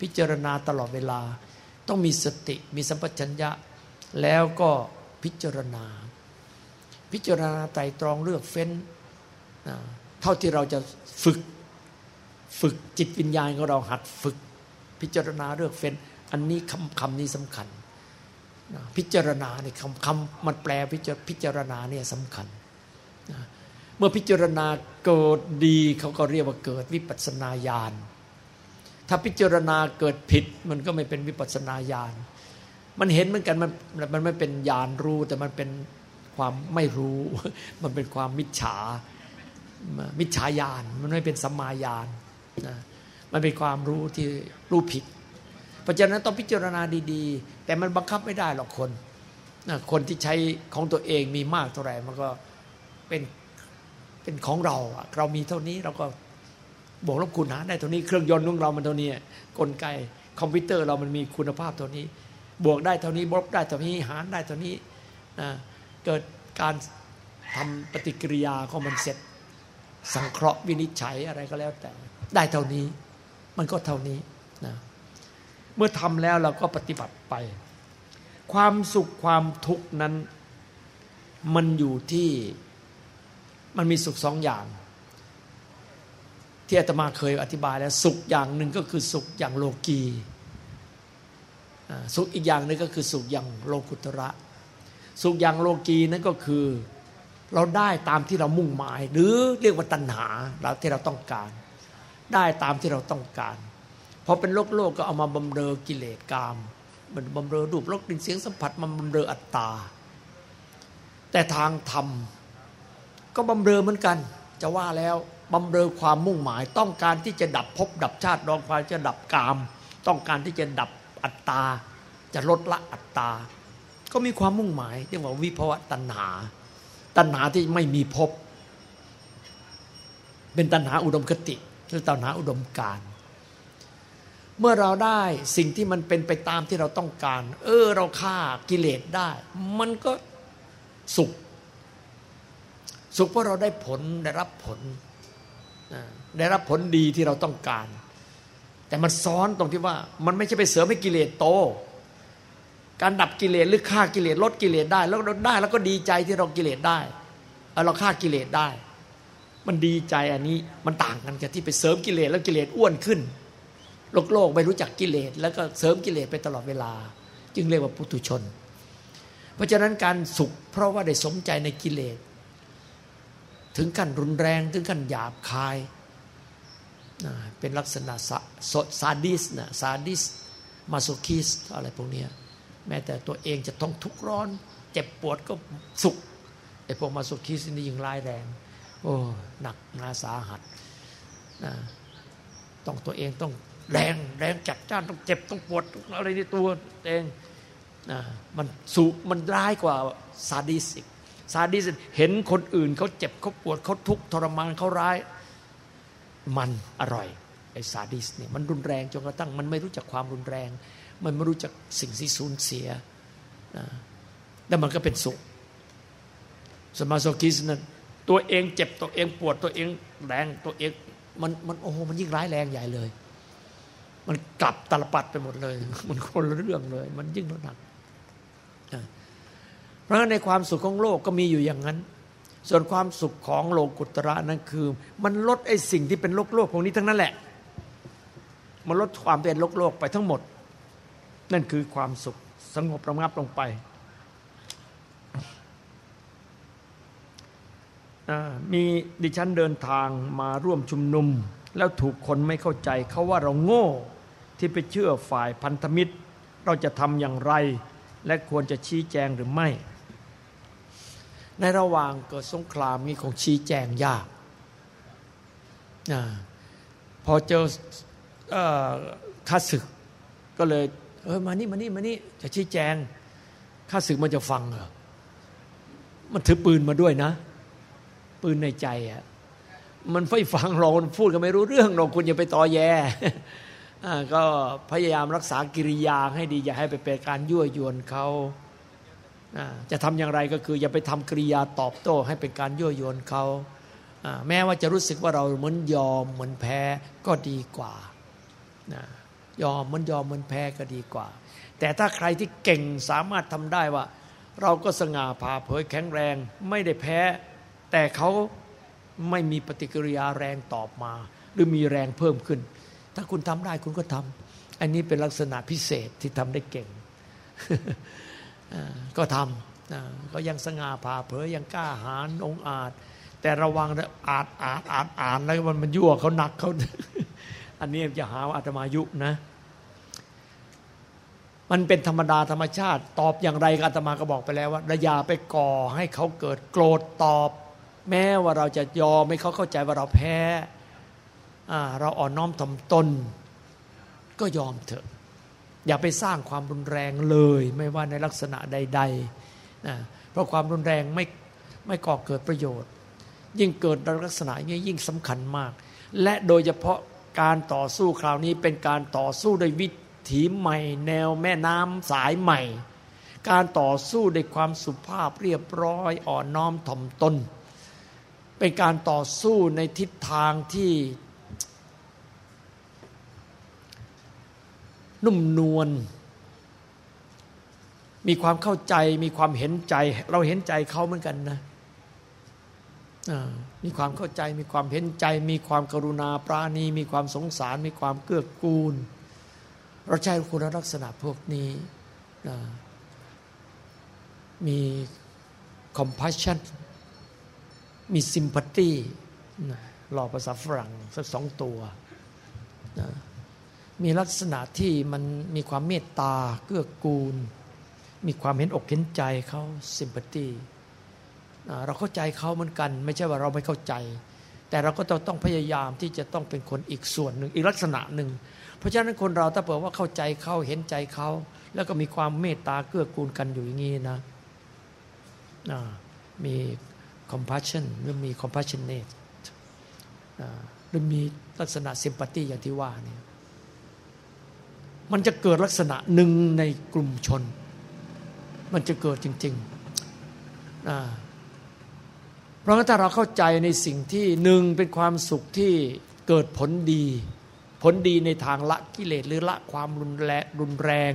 พิจารณาตลอดเวลา ต้องมีสติมีสัพพัญญะ แล้วก็พิจารณา พิจารณาไตรตรองเลือกเฟ้นเท่าที่เราจะฝึกฝึกจิตวิญญาณของเราหัดฝึก พิจารณาเลือกเฟ้น อันนี้คำคำนี้สำคัญพิจารณาเนี่ยคำคำมันแปลพิจารณาเนี่ยสำคัญ เมื่อพิจารณาเกิดดีเขาก็เรียกว่าเกิดวิปัสนาญาณถ้าพิจารณาเกิดผิดมันก็ไม่เป็นวิปัสนาญาณมันเห็นเหมือนกันมันมันไม่เป็นญาณรู้แต่มันเป็น ความไม่รู้ มันเป็นความมิจฉา มิจฉาญาณ มันไม่เป็นสัมมาญาณนะมันเป็นความรู้ที่รู้ผิด เพราะฉะนั้นต้องพิจารณาดีๆ แต่มันบังคับไม่ได้หรอกคนนะคนที่ใช้ของตัวเองมีมากเท่าไหร่มันก็เป็นเป็นของเรา เรามีเท่านี้เราก็บวกลบคูณหารได้เท่านี้ เครื่องยนต์ของเรามันเท่านี้กลไกคอมพิวเตอร์เรามันมีคุณภาพเท่านี้ บวกได้เท่านี้ลบได้เท่านี้หารได้เท่านี้ เกิดการทำปฏิกิริยาของมันเสร็จ สังเคราะห์วินิจฉัยอะไรก็แล้วแต่ ได้เท่านี้ มันก็เท่านี้นะเมื่อทำแล้วเราก็ปฏิบัติไป ความสุขความทุกข์นั้น มันอยู่ที่มันมีสุขสองอย่าง ที่อาตมาเคยอธิบายแล้วสุขอย่างหนึ่งก็คือสุขอย่างโลกีสุขอีกอย่างนึงก็คือสุขอย่างโลกุตระ สุขอย่างโลกีนั่นก็คือ เราได้ตามที่เรามุ่งหมาย หรือเรียกว่าตัณหาเราที่เราต้องการ ได้ตามที่เราต้องการพอเป็นโลกโลกก็เอามาบำเรอกิเลสกาม มันบำเรอรูปรสกลิ่นเสียงสัมผัสมันบำเรออัตตา แต่ทางธรรมก็บำเรอเหมือนกัน จะว่าแล้วบำเรอความมุ่งหมายต้องการที่จะดับภพดับชาติรองความจะดับกาม ต้องการที่จะดับอัตตา จะลดละอัตตา ก็มีความมุ่งหมายเรียกว่าวิภวะตัณหา ตัณหาที่ไม่มีภพเป็นตัณหาอุดมคติหรือตัณหาอุดมการ เมื่อเราได้สิ่งที่มันเป็นไปตามที่เราต้องการ เออเราฆ่ากิเลสได้ มันก็สุข สุขเพราะเราได้ผลได้รับผล ได้รับผลดีที่เราต้องการ แต่มันซ้อนตรงที่ว่ามันไม่ใช่ไปเสริมให้กิเลสโต การดับกิเลสหรือฆ่ากิเลสลดกิเลสได้แล้วเราได้ แล้วก็ดีใจที่เรากิเลสได้เราฆ่ากิเลสได้ มันดีใจอันนี้มันต่างกันกับที่ไปเสริมกิเลสแล้วกิเลสอ้วนขึ้น โลกโลกไม่รู้จักกิเลสแล้วก็เสริมกิเลสไปตลอดเวลา จึงเรียกว่าปุถุชน เพราะฉะนั้นการสุขเพราะว่าได้สมใจในกิเลสถึงขั้นรุนแรงถึงขั้นหยาบคายเป็นลักษณะซาดิสนะ sadist masochist อะไรพวกนี้ แม้แต่ตัวเองจะต้องทุกข์ร้อน เจ็บปวดก็สุขไอ้พวก masochist นี่ยิ่งร้ายแรง โอ้หนักนาสาหัสนะต้องตัวเองต้องแรงแรงจัดจ้านต้องเจ็บต้องปวดอะไรในตัวเองนะมันสุมันร้ายกว่าซาดิสอีกซาดิสเห็นคนอื่นเขาเจ็บเขาปวดเขาทุกข์ทรมานเขาร้าย มันอร่อยไอ้ซาดิสเนี่ยมันรุนแรงจนกระทั่งมันไม่รู้จักความรุนแรง มันไม่รู้จักสิ่งที่สูญเสียนะแล้วมันก็เป็นสุขสมาโซคิสนั้นตัวเองเจ็บตัวเองปวดตัวเองแรงตัวเองมันมันโอ้โหมันยิ่งร้ายแรงใหญ่เลย มันกลับตลปัดไปหมดเลย มันคนละเรื่องเลย มันยิ่งหนักเพราะฉะนั้นในความสุขของโลกก็มีอยู่อย่างนั้น ส่วนความสุขของโลกุตระนั้นคือ มันลดไอ้สิ่งที่เป็นโลกโลกพวกนี้ทั้งนั้นแหละ มันลดความเป็นโลกโลกไปทั้งหมด นั่นคือความสุขสงบระงับลงไปมีดิฉันเดินทางมาร่วมชุมนุม แล้วถูกคนไม่เข้าใจเขาว่าเราโง่ที่ไปเชื่อฝ่ายพันธมิตร เราจะทำอย่างไร และควรจะชี้แจงหรือไม่ ในระหว่างเกิดสงครามนี้คงชี้แจงยากพอเจอข้าศึกก็เลย เออมานี่มานี่มานี่จะชี้แจงข้าศึกมันจะฟังเหรอมันถือปืนมาด้วยนะ ปืนในใจอะมันไม่ฟังเราพูดกันไม่รู้เรื่องเราคุณอย่าไปตอแยก็พยายามรักษากิริยาให้ดี อย่าให้ไปเป็นการยั่วยวนเขาจะทำอย่างไรก็คือ อย่าไปทำกิริยาตอบโต้ ให้เป็นการยั่วยวนเขาแม้ว่าจะรู้สึกว่าเราเหมือนยอมเหมือนแพ้ก็ดีกว่า ยอมมือนยอมมือนแพ้ก็ดีกว่า แต่ถ้าใครที่เก่งสามารถทำได้ว่า เราก็สง่าผ่าเผยแข็งแรงไม่ได้แพ้ แต่เขาไม่มีปฏิกิริยาแรงตอบมา หรือมีแรงเพิ่มขึ้น ถ้าคุณทำได้คุณก็ทำอันนี้เป็นลักษณะพิเศษที่ทำได้เก่งก็ทำก็ยังสง่าผ่าเผยยังกล้าหาญองอาจ แต่ระวังนะอานอ่านอ่านอ่านแล้วมันมันยั่วเขาหนักเขาอันนี้จะหาว่าอาตมายุนะ มันเป็นธรรมดาธรรมชาติ ตอบอย่างไรอาตมาก็บอกไปแล้วว่าระยาไปก่อให้เขาเกิดโกรธตอบ แม้ว่าเราจะยอมให้เขาเข้าใจว่าเราแพ้เราอ่อนน้อมถ่อมตน ก็ยอมเถอะ อย่าไปสร้างความรุนแรงเลย ไม่ว่าในลักษณะใดๆนะเพราะความรุนแรงไม่ไม่ก่อเกิดประโยชน์ ยิ่งเกิดในลักษณะนี้ยิ่งสำคัญมาก และโดยเฉพาะการต่อสู้คราวนี้เป็นการต่อสู้ด้วยวิ ถีใหม่ แนวแม่น้ำสายใหม่ การต่อสู้ด้วยความสุภาพเรียบร้อยอ่อนน้อมถ่อมตน เป็นการต่อสู้ในทิศทางที่ นุ่มนวลมีความเข้าใจมีความเห็นใจ เราเห็นใจเขาเหมือนกันนะมีความเข้าใจมีความเห็นใจ มีความกรุณาปราณี มีความสงสาร มีความเกื้อกูล เราใช้คุณลักษณะพวกนี้มี compassion มีซิมพัตตี้หล่อภาษาฝรั่งสักสองตัวนะมีลักษณะที่มันมีความเมตตาเกื้อกูล มีความเห็นอกเห็นใจเขาซิมพัตตีเราเข้าใจเขาเหมือนกัน ไม่ใช่ว่าเราไม่เข้าใจ แต่เราก็ต้องพยายามที่จะต้องเป็นคนอีกส่วนหนึ่ง อีกลักษณะหนึ่ง เพราะฉะนั้นคนเราถ้าเปิดว่าเข้าใจเขาเห็นใจเขาแล้วก็มีความเมตตาเกื้อกูลกันอยู่อย่างนี้นะมี compassion หรือมี compassionate หรือมีลักษณะ sympathy อย่างที่ว่านี่มันจะเกิดลักษณะหนึ่งในกลุ่มชน มันจะเกิดจริงๆเพราะถ้าเราเข้าใจในสิ่งที่หนึ่งเป็นความสุขที่เกิดผลดี ผลดีในทางละกิเลสหรือละความรุนแรงรุนแรง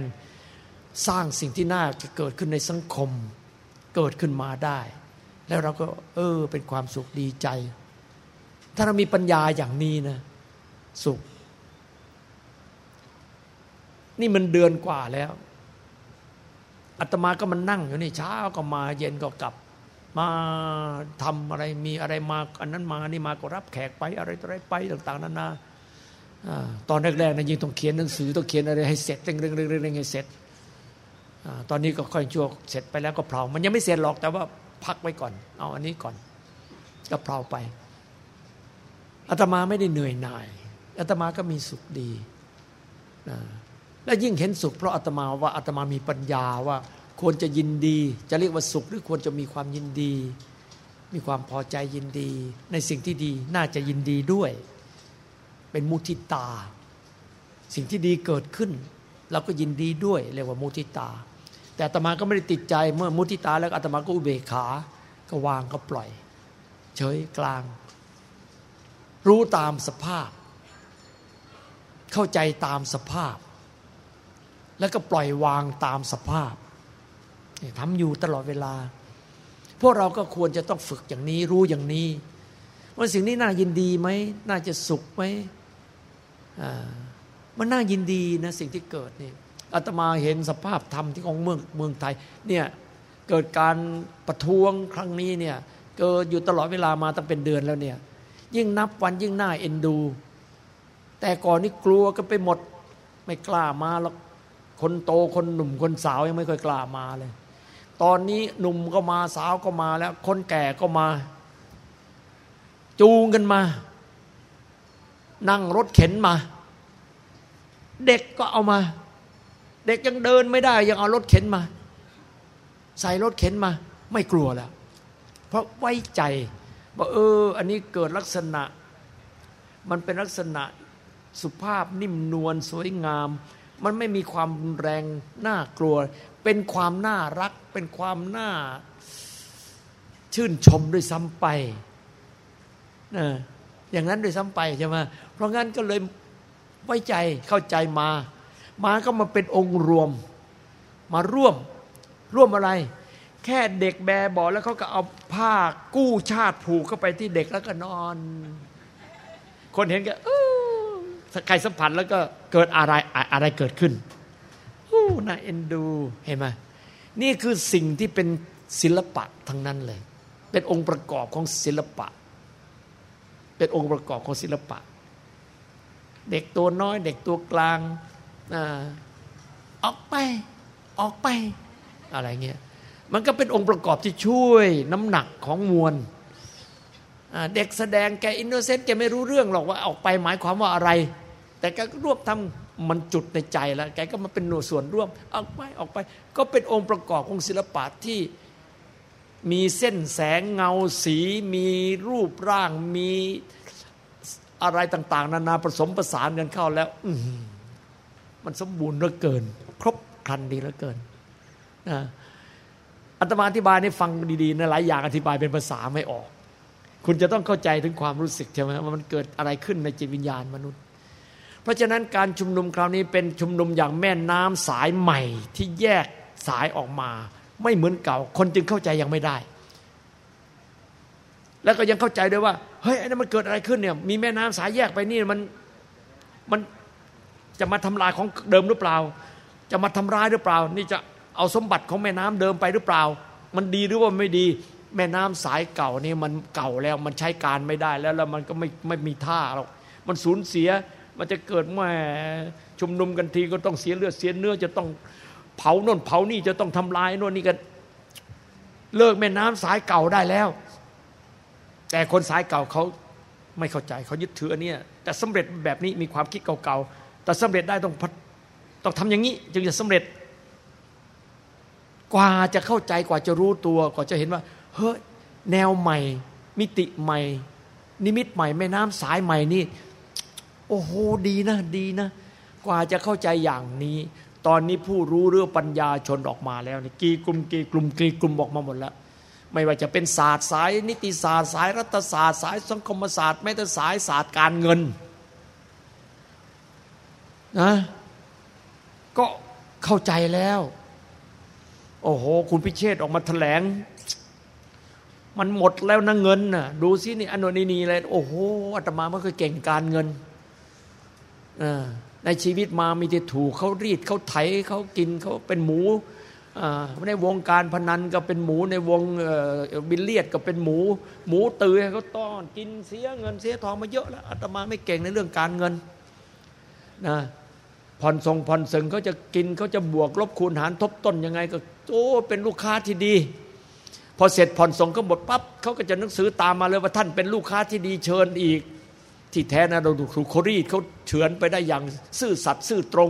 สร้างสิ่งที่น่าจะเกิดขึ้นในสังคม เกิดขึ้นมาได้ แล้วเราก็เออเป็นความสุขดีใจ ถ้าเรามีปัญญาอย่างนี้นะ สุข นี่มันเดือนกว่าแล้วอาตมาก็มันนั่งอยู่นี่เช้าก็มาเย็นก็กลับ มาทำอะไรมีอะไรมาอันนั้นมานี่มาก็รับแขกไปอะไรต่ออะไรไปต่าง ๆนานา ตอนแรกๆนะยิ่งต้องเขียนหนังสือต้องเขียนอะไรให้เสร็จเร่งๆๆๆให้เสร็จตอนนี้ก็ค่อยชั่วเสร็จไปแล้วก็เผามันยังไม่เสร็จหรอกแต่ว่าพักไว้ก่อน เอาอันนี้ก่อน ก็เพลาไปอาตมาไม่ได้เหนื่อยหน่ายอาตมาก็มีสุขดีนะและยิ่งเห็นสุขเพราะอาตมาว่าอาตมามีปัญญาว่าควรจะยินดี จะเรียกว่าสุขหรือควรจะมีความยินดี มีความพอใจยินดี ในสิ่งที่ดีน่าจะยินดีด้วย เป็นมุทิตา สิ่งที่ดีเกิดขึ้น เราก็ยินดีด้วยเรียกว่ามุทิตา แต่อาตมาก็ไม่ได้ติดใจเมื่อมุติตาแล้วอาตมาก็อุเบกขาก็วางก็ปล่อย เฉยกลาง รู้ตามสภาพ เข้าใจตามสภาพ แล้วก็ปล่อยวางตามสภาพทำอยู่ตลอดเวลา พวกเราก็ควรจะต้องฝึกอย่างนี้รู้อย่างนี้ว่าสิ่งนี้น่ายินดีไหม น่าจะสุขไหม มันน่ายินดีนะสิ่งที่เกิดนี่อาตมาเห็นสภาพธรรมที่ของเมืองเมืองไทยเนี่ยเกิดการประท้วงครั้งนี้เนี่ยเกิดอยู่ตลอดเวลามาตั้งเป็นเดือนแล้วเนี่ยยิ่งนับวันยิ่งน่าเอ็นดู แต่ก่อนนี้กลัวกันไปหมดไม่กล้ามาหรอกคนโตคนหนุ่มคนสาวยังไม่เคยกล้ามาเลย ตอนนี้หนุ่มก็มาสาวก็มาแล้ว คนแก่ก็มา จูงกันมา นั่งรถเข็นมา เด็กก็เอามา เด็กยังเดินไม่ได้ ยังเอารถเข็นมา ใส่รถเข็นมา ไม่กลัวแล้ว เพราะไว้ใจว่าเออ อันนี้เกิดลักษณะ มันเป็นลักษณะสุภาพนิ่มนวลสวยงาม มันไม่มีความแรงน่ากลัว เป็นความน่ารัก เป็นความน่า ชื่นชมด้วยซ้ำไปนะอย่างนั้นด้วยซ้ำไปใช่ไหม เพราะงั้นก็เลยไว้ใจเข้าใจมา มาก็มาเป็นองค์รวม มาร่วมร่วมอะไร แค่เด็กแบเบอกแล้วเขาก็เอาผ้ากู้ชาติผูกเข้าไปที่เด็กแล้วก็นอน คนเห็นก็ใครสัมผัสแล้วก็เกิดอะไรอะไรเกิดขึ้นอู้น่าเอ็นดูเห็นไหมนี่คือสิ่งที่เป็นศิลปะทั้งนั้นเลย เป็นองค์ประกอบของศิลปะ เป็นองค์ประกอบของศิลปะ เด็กตัวน้อย เด็กตัวกลางออกไปออกไปอะไรเงี้ยมันก็เป็นองค์ประกอบที่ช่วยน้ำหนักของมวลเด็กแสดงแกอินโนเซนต์แกไม่รู้เรื่องหรอกว่าออกไปหมายความว่าอะไร แต่แกก็รวบทำมันจุดในใจแล้วแกก็มาเป็นหน่วยส่วนร่วมออกไปออกไป ก็เป็นองค์ประกอบของศิลปะที่มีเส้นแสงเงาสี มีรูปร่างมี อะไรต่าง ๆ นานาผสมประสานกันเข้าแล้วอืมันสมบูรณ์เหลือเกิน ครบครันดีเหลือเกินนะอัตมาอธิบายให้ฟังดีๆนะหลายอย่างอธิบายเป็นภาษาไม่ออก คุณจะต้องเข้าใจถึงความรู้สึกใช่ไหมว่ามันเกิดอะไรขึ้นในจิตวิญญาณมนุษย์ เพราะฉะนั้นการชุมนุมคราวนี้เป็นชุมนุมอย่างแม่น้ำสายใหม่ที่แยกสายออกมา ไม่เหมือนเก่า คนจึงเข้าใจยังไม่ได้ แล้วก็ยังเข้าใจด้วยว่า เฮ้ยไอ้นั่นมันเกิดอะไรขึ้นเนี่ยมีแม่น้ำสายแยกไปนี่มันมันจะมาทำลายของเดิมหรือเปล่า จะมาทำร้ายหรือเปล่า นี่จะเอาสมบัติของแม่น้ำเดิมไปหรือเปล่า มันดีหรือว่าไม่ดีแม่น้ำสายเก่านี่มันเก่าแล้วมันใช้การไม่ได้แล้วแล้วมันก็ไม่ไม่มีท่าหรอกมันสูญเสียมันจะเกิดแม่ชุมนุมกันทีก็ต้องเสียเลือดเสียเนื้อจะต้องเผาโน่นเผานี่จะต้องทำลายโน่นนี่กัน เลิกแม่น้ำสายเก่าได้แล้ว แต่คนสายเก่าเขาไม่เข้าใจเขายึดถืออันนี้แต่สำเร็จแบบนี้มีความคิดเก่าๆแต่สำเร็จได้ต้องต้องทำอย่างนี้จึงจะสำเร็จ กว่าจะเข้าใจกว่าจะรู้ตัวกว่าจะเห็นว่าเฮ้ยแนวใหม่ มิติใหม่ นิมิตใหม่แม่น้ำสายใหม่นี่ โอ้โหดีนะดีนะ กว่าจะเข้าใจอย่างนี้ ตอนนี้ผู้รู้เรื่องปัญญาชนออกมาแล้วนี่กี่กลุ่มกี่กลุ่มกี่กลุ่มออกมาหมดแล้ว ไม่ว่าจะเป็นศาสตร์สายนิติศาสตร์สายรัฐศาสตร์สายสังคมศาสตร์แม้แต่สายศาสตร์การเงินนะก็เข้าใจแล้ว โอ้โห คุณพิเชษออกมาแถลง มันหมดแล้วนะเงินน่ะดูซินี่อันนี้นี่เลยโอ้โหอาตมาไม่เคยเก่งการเงินในชีวิตมามีแต่ถูกเขารีดเขาไถเขากินเขาเป็นหมู ในวงการพนันก็เป็นหมูในวงบิลเลียดก็เป็นหมู หมูตือเขาต้อนกินเสียเงินเสียทองมาเยอะแล้วอาตมาไม่เก่งในเรื่องการเงินนะผ่อนทรงผ่อนสึงเขาจะกินเขาจะบวกลบคูณหารทบต้นยังไงก็โอ้เป็นลูกค้าที่ดี พอเสร็จผ่อนส่งก็หมดปั๊บเขาก็จะหนังสือตามมาเลยว่าท่านเป็นลูกค้าที่ดีเชิญอีก ที่แท้นะเราถูกโครีดเขาเฉือนไปได้อย่างซื่อสัตย์ซื่อตรง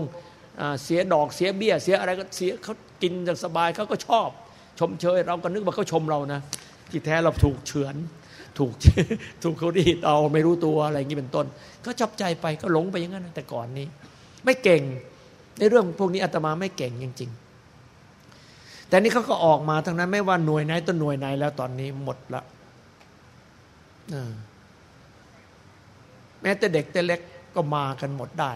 เสียดอกเสียเบี้ย เสียอะไรก็เสียเขากินอย่างสบายเขาก็ชอบ ชมเชย เราก็นึกว่าเขาชมเรานะที่แท้เราถูกเฉือน ถูกถูกเขาดีดเอาไม่รู้ตัวอะไรอย่างนี้เป็นต้น ก็จับใจไปก็หลงไปอย่างนั้นแต่ก่อนนี้ ไม่เก่งในเรื่องพวกนี้อาตมาไม่เก่งจริง ๆ แต่นี่เขาก็ออกมาทั้งนั้นไม่ว่าหน่วยไหนต้นหน่วยไหนแล้วตอนนี้หมดละแม้แต่เด็กแต่เล็กก็มากันหมดได้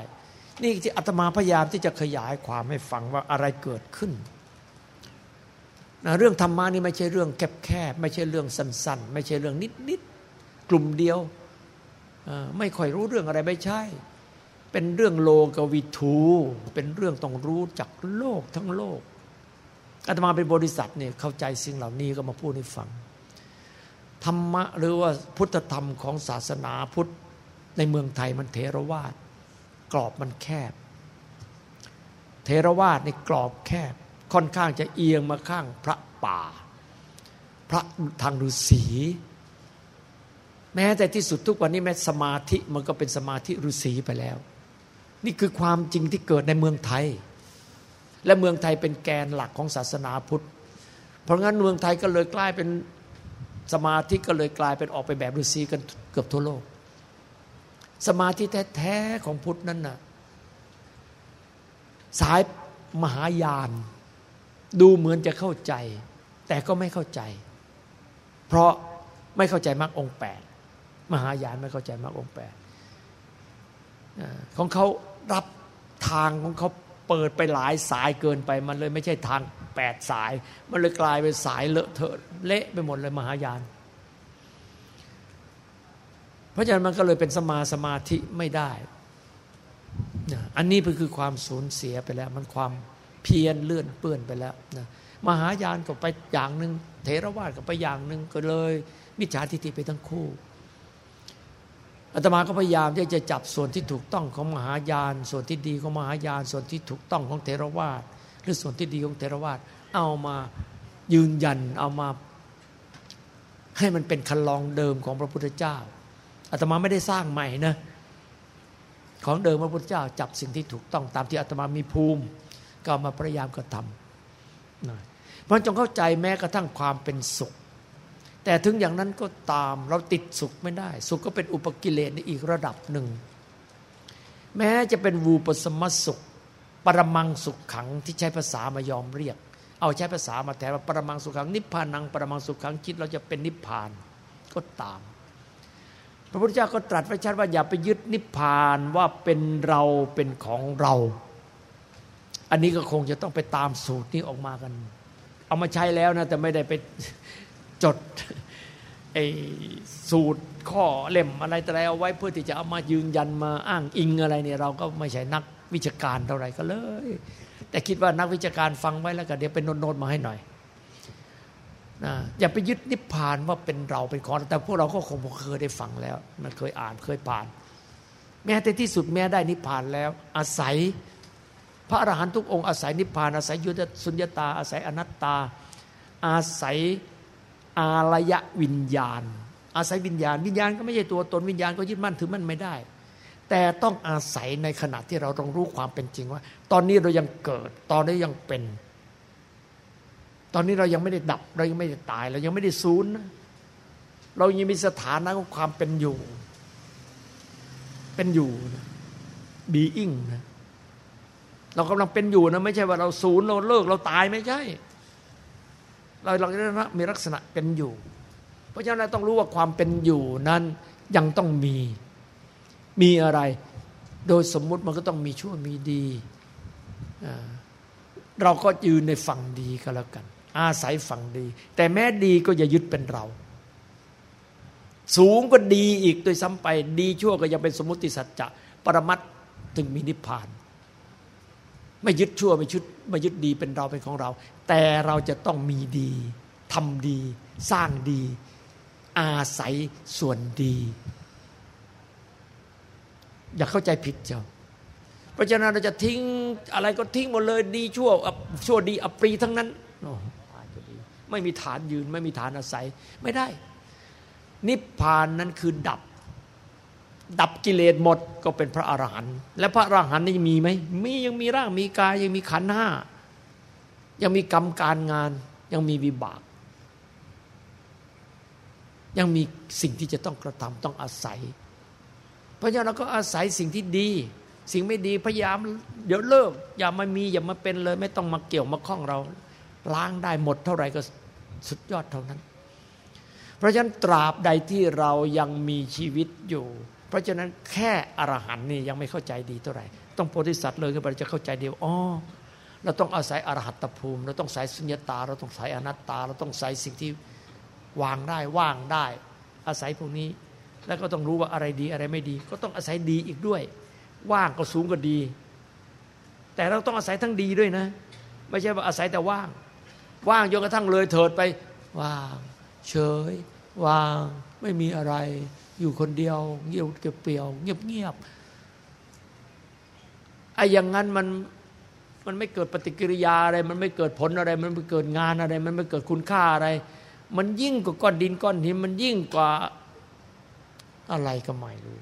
นี่ที่อาตมาพยายามที่จะขยายความให้ฟังว่าอะไรเกิดขึ้นนะเรื่องธรรมะนี่ไม่ใช่เรื่องแคบๆไม่ใช่เรื่องสั้น ๆ ไม่ใช่เรื่องนิดๆกลุ่มเดียว ไม่ค่อยรู้เรื่องอะไรไม่ใช่ เป็นเรื่องโลกวิทูเป็นเรื่องต้องรู้จักโลกทั้งโลกอาตมาเป็นบริษัทเนี่ยเข้าใจสิ่งเหล่านี้ก็มาพูดให้ฟัง ธรรมะหรือว่าพุทธธรรมของศาสนาพุทธในเมืองไทยมันเทรวาส กรอบมันแคบ เทรวาสในกรอบแคบ ค่อนข้างจะเอียงมาข้างพระป่า พระทางฤาษีแม้แต่ที่สุดทุกวันนี้แม้สมาธิมันก็เป็นสมาธิฤาษีไปแล้ว นี่คือความจริงที่เกิดในเมืองไทย และเมืองไทยเป็นแกนหลักของศาสนาพุทธ เพราะงั้นเมืองไทยก็เลยกลายเป็นสมาธิก็เลยกลายเป็นออกไปแบบฤาษีกันเกือบทั่วโลก สมาธิแท้ๆของพุทธนั้นน่ะสายมหายาน ดูเหมือนจะเข้าใจ แต่ก็ไม่เข้าใจ เพราะไม่เข้าใจมรรคองแปดมหายานไม่เข้าใจมรรคองแปดของเขารับทางของเขาเปิดไปหลายสายเกินไป มันเลยไม่ใช่ทางแปดสาย มันเลยกลายเป็นสายเลอะเทอะเละไปหมดเลยมหายาน ราะฉะนั้นมันก็เลยเป็นสมาสมาธิไม่ได้อันนี้คือความสูญเสียไปแล้ว มันความเพียนเลื่อนเปื้อนไปแล้วนะมหายานก็ไปอย่างหนึ่งเทรวาสก็ไปอย่างหนึ่งก็เลย มิจฉาทิฏฐิไปทั้งคู่อาตมาก็พยายามที่จะจับส่วนที่ถูกต้องของมหายาน ส่วนที่ดีของมหายาน ส่วนที่ถูกต้องของเทรวาสหรือส่วนที่ดีของเทรวาสเอามายืนยันเอามา ให้มันเป็นคันลองเดิมของพระพุทธเจ้า อาตมาไม่ได้สร้างใหม่นะของเดิมพระพุทธเจ้าจับสิ่งที่ถูกต้องตามที่อาตมามีภูมิ ก็มาพยายามกระทำเพราะจงเข้าใจแม้กระทั่งความเป็นสุข แต่ถึงอย่างนั้นก็ตามเราติดสุขไม่ได้ สุขก็เป็นอุปกิเลสในอีกระดับหนึ่ง แม้จะเป็นวูปสมสุข ปรมังสุขขังที่ใช้ภาษามายอมเรียก เอาใช้ภาษามาแทนว่าปรมังสุขขัง นิพพานังปรมังสุขขังคิดเราจะเป็นนิพพานก็ตาม พระพุทธเจ้าก็ตรัสไว้ชัดว่าอย่าไปยึดนิพพานว่าเป็นเราเป็นของเรา อันนี้ก็คงจะต้องไปตามสูตรนี้ออกมากัน เอามาใช้แล้วนะแต่ไม่ได้ไปจดไอ้สูตรข้อเล่มอะไรแต่อะไรเอาไว้เพื่อที่จะเอามายืนยันมาอ้างอิงอะไรเนี่ยเราก็ไม่ใช่นักวิชาการเท่าไหร่ก็เลย แต่คิดว่านักวิชาการฟังไว้แล้วก็เดี๋ยวเป็นโน้ตมาให้หน่อย นะอย่าไปยึดนิพพานว่าเป็นเราเป็นของแต่พวกเราก็คงเคยได้ฟังแล้ว มันเคยอ่านเคยผ่าน แม้แต่ที่สุดแม้ได้นิพพานแล้ว อาศัย พระอรหันตุกองค์อาศัยนิพพาน อาศัยยุทธสุญญตา อาศัยอนัตตา อาศัยอารยะวิญญาณ อาศัยวิญญาณ วิญญาณก็ไม่ใช่ตัวตนวิญญาณก็ยึดมั่นถือมั่นไม่ได้ แต่ต้องอาศัยในขณะที่เราต้องรู้ความเป็นจริงว่า ตอนนี้เรายังเกิด ตอนนี้ยังเป็น ตอนนี้เรายังไม่ได้ดับ เรายังไม่ได้ตาย เรายังไม่ได้สูญเรายังมีสถานะของความเป็นอยู่ เป็นอยู่บีอิงนะเรากำลังเป็นอยู่นะไม่ใช่ว่าเราสูญเราเลิกเราตายไม่ใช่ เราเราจะมีลักษณะเป็นอยู่ เพราะฉะนั้นต้องรู้ว่าความเป็นอยู่นั้นยังต้องมี มีอะไร โดยสมมุติมันก็ต้องมีชั่วมีดี เราก็ยืนในฝั่งดีก็แล้วกัน อาศัยฝั่งดี แต่แม้ดีก็อย่ายึดเป็นเรา สูงก็ดีอีกโดยซ้ำไป ดีชั่วก็ยังเป็นสมมติสัจจะปรมัตถึงมีนิพพาน ไม่ยึดชั่วไม่ยึดไม่ยึดดีเป็นเราเป็นของเรา แต่เราจะต้องมีดีทำดี สร้างดี อาศัยส่วนดี อย่าเข้าใจผิดเจ้าเพราะฉะนั้นเราจะทิ้งอะไรก็ทิ้งหมดเลยดีชั่วชั่วดีอัปรีทั้งนั้นอ ไม่มีฐานยืน ไม่มีฐานอาศัยไม่ได้ นิพพานนั้นคือดับ ดับกิเลสหมดก็เป็นพระอรหันต์และพระอรหันต์นี่มีไหมมียังมีร่างมีกายยังมีขันห้ายังมีกรรมการงาน ยังมีวิบาก ยังมีสิ่งที่จะต้องกระทำต้องอาศัย เพราะฉะนั้นเราก็อาศัยสิ่งที่ดี สิ่งไม่ดีพยายามเดี๋ยวเลิก อย่ามามีอย่ามาเป็นเลย ไม่ต้องมาเกี่ยวมาคล้องเรา ล้างได้หมดเท่าไหร่ก็สุดยอดเท่านั้น เพราะฉะนั้นตราบใดที่เรายังมีชีวิตอยู่ เพราะฉะนั้นแค่อรหันนี่ยังไม่เข้าใจดีเท่าไหร่ ต้องโพธิสัตว์เลยก็เราจะเข้าใจเดียวอ๋อเราต้องอาศัยอรหัตภูมิ เราต้องใส่สุญญตา เราต้องใส่อนัตตา เราต้องใส่สิ่งที่วางได้ว่างได้ อาศัยพวกนี้ แล้วก็ต้องรู้ว่าอะไรดีอะไรไม่ดี ก็ต้องอาศัยดีอีกด้วย ว่างก็สูงก็ดี แต่เราต้องอาศัยทั้งดีด้วยนะ ไม่ใช่ว่าอาศัยแต่ว่าง ว่างจนกระทั่งเลยเถิดไป ว่าง เฉย ว่าง ไม่มีอะไร อยู่คนเดียว เงียบเปลี่ยว เงียบเงียบไอ้อย่างนั้นมันมันไม่เกิดปฏิกิริยาอะไร มันไม่เกิดผลอะไร มันไม่เกิดงานอะไร มันไม่เกิดคุณค่าอะไร มันยิ่งกว่าก้อนดินก้อนหินมันยิ่งกว่าอะไรก็ไม่รู้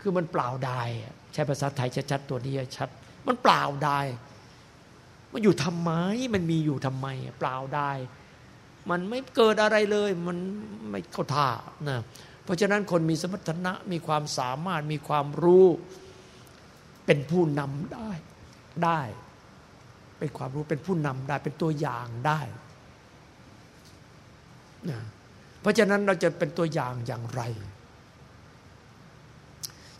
คือมันเปล่าดายใช้ภาษาไทยชัดๆตัวนี้ชัด มันเปล่าดาย มันอยู่ทำไมมันมีอยู่ทำไมเปล่าไดายมันไม่เกิดอะไรเลย มันไม่เข้าท่านะเพราะฉะนั้นคนมีสมรรถนะมีความสามารถมีความรู้เป็นผู้นำได้ได้ เป็นความรู้เป็นผู้นำได้เป็นตัวอย่างได้นะเพราะฉะนั้นเราจะเป็นตัวอย่างอย่างไร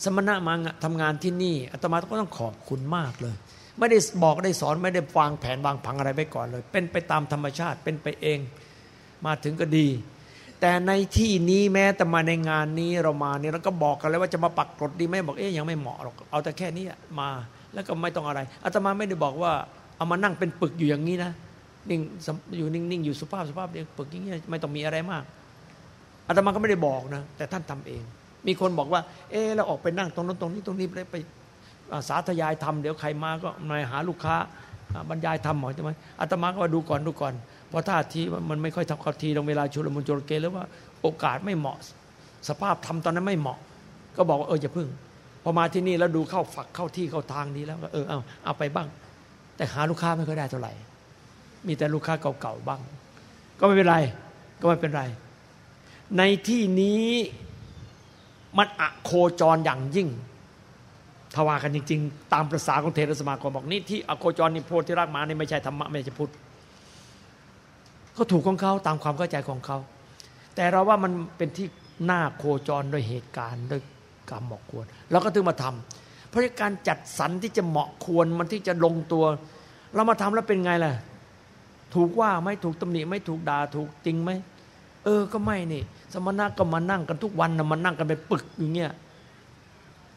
สมณะมาทำงานที่นี่อาตมาก็ต้องขอบคุณมากเลย ไม่ได้บอกได้สอนไม่ได้วางแผนวางผังอะไรไปก่อนเลย เป็นไปตามธรรมชาติเป็นไปเอง มาถึงก็ดี แต่ในที่นี้แม้แต่มาในงานนี้เรามาเนี่ยเราก็บอกกันแล้วว่าจะมาปักกรดดีไหมบอกเอ๊ยยังไม่เหมาะหรอกเอาแต่แค่นี้มาแล้วก็ไม่ต้องอะไรอาตมาไม่ได้บอกว่าเอามานั่งเป็นปึกอยู่อย่างนี้นะนิ่งอยู่นิ่งๆอยู่สุภาพสุภาพเดียปึกอย่างนี้ไม่ต้องมีอะไรมากอาตมาก็ไม่ได้บอกนะ แต่ท่านทำเอง มีคนบอกว่า เออเราออกไปนั่งตรงนั้นตรงนี้ตรงนี้ไปไป สาธยายทำเดี๋ยวใครมาก็มาหาลูกค้าบรรยายทำหมอใช่ไหมอาตมาก็ดูก่อนดูก่อนเพราะท่าทีมันไม่ค่อยทำข้อทีตรงเวลาชุลมุนโจรเกหรือว่าโอกาสไม่เหมาะ สภาพทำตอนนั้นไม่เหมาะ ก็บอกว่าเออจะพึ่งพอมาที่นี่แล้วดูเข้าฝักเข้าที่เข้าทางดีแล้วก็เออเอาเอาไปบ้าง แต่หาลูกค้าไม่ค่อยได้เท่าไหร่ มีแต่ลูกค้าเก่าๆบ้าง ก็ไม่เป็นไร ก็ไม่เป็นไร ในที่นี้มันอะโคจรอย่างยิ่ง ทว่ากันจริง ๆ ตามประษาของเทรสมาคมบอกนี่ที่อโคจรนี่โพธิรักมานี่ไม่ใช่ธรรมะไม่ใช่พุทธก็ถูกของเขาตามความเข้าใจของเขา แต่เราว่ามันเป็นที่หน้าโคจรโดยเหตุการณ์โดยกรรมเหมาะควรเราก็ถึงมาทำเพราะการจัดสรรที่จะเหมาะควรมันที่จะลงตัว เรามาทำแล้วเป็นไงล่ะ ถูกว่าไม่ถูกตำหนิไม่ถูกด่าถูกจริงไหมเออก็ไม่นี่ สมณะก็มานั่งกันทุกวันนะมานั่งกันเป็นปึกอย่างเงี้ย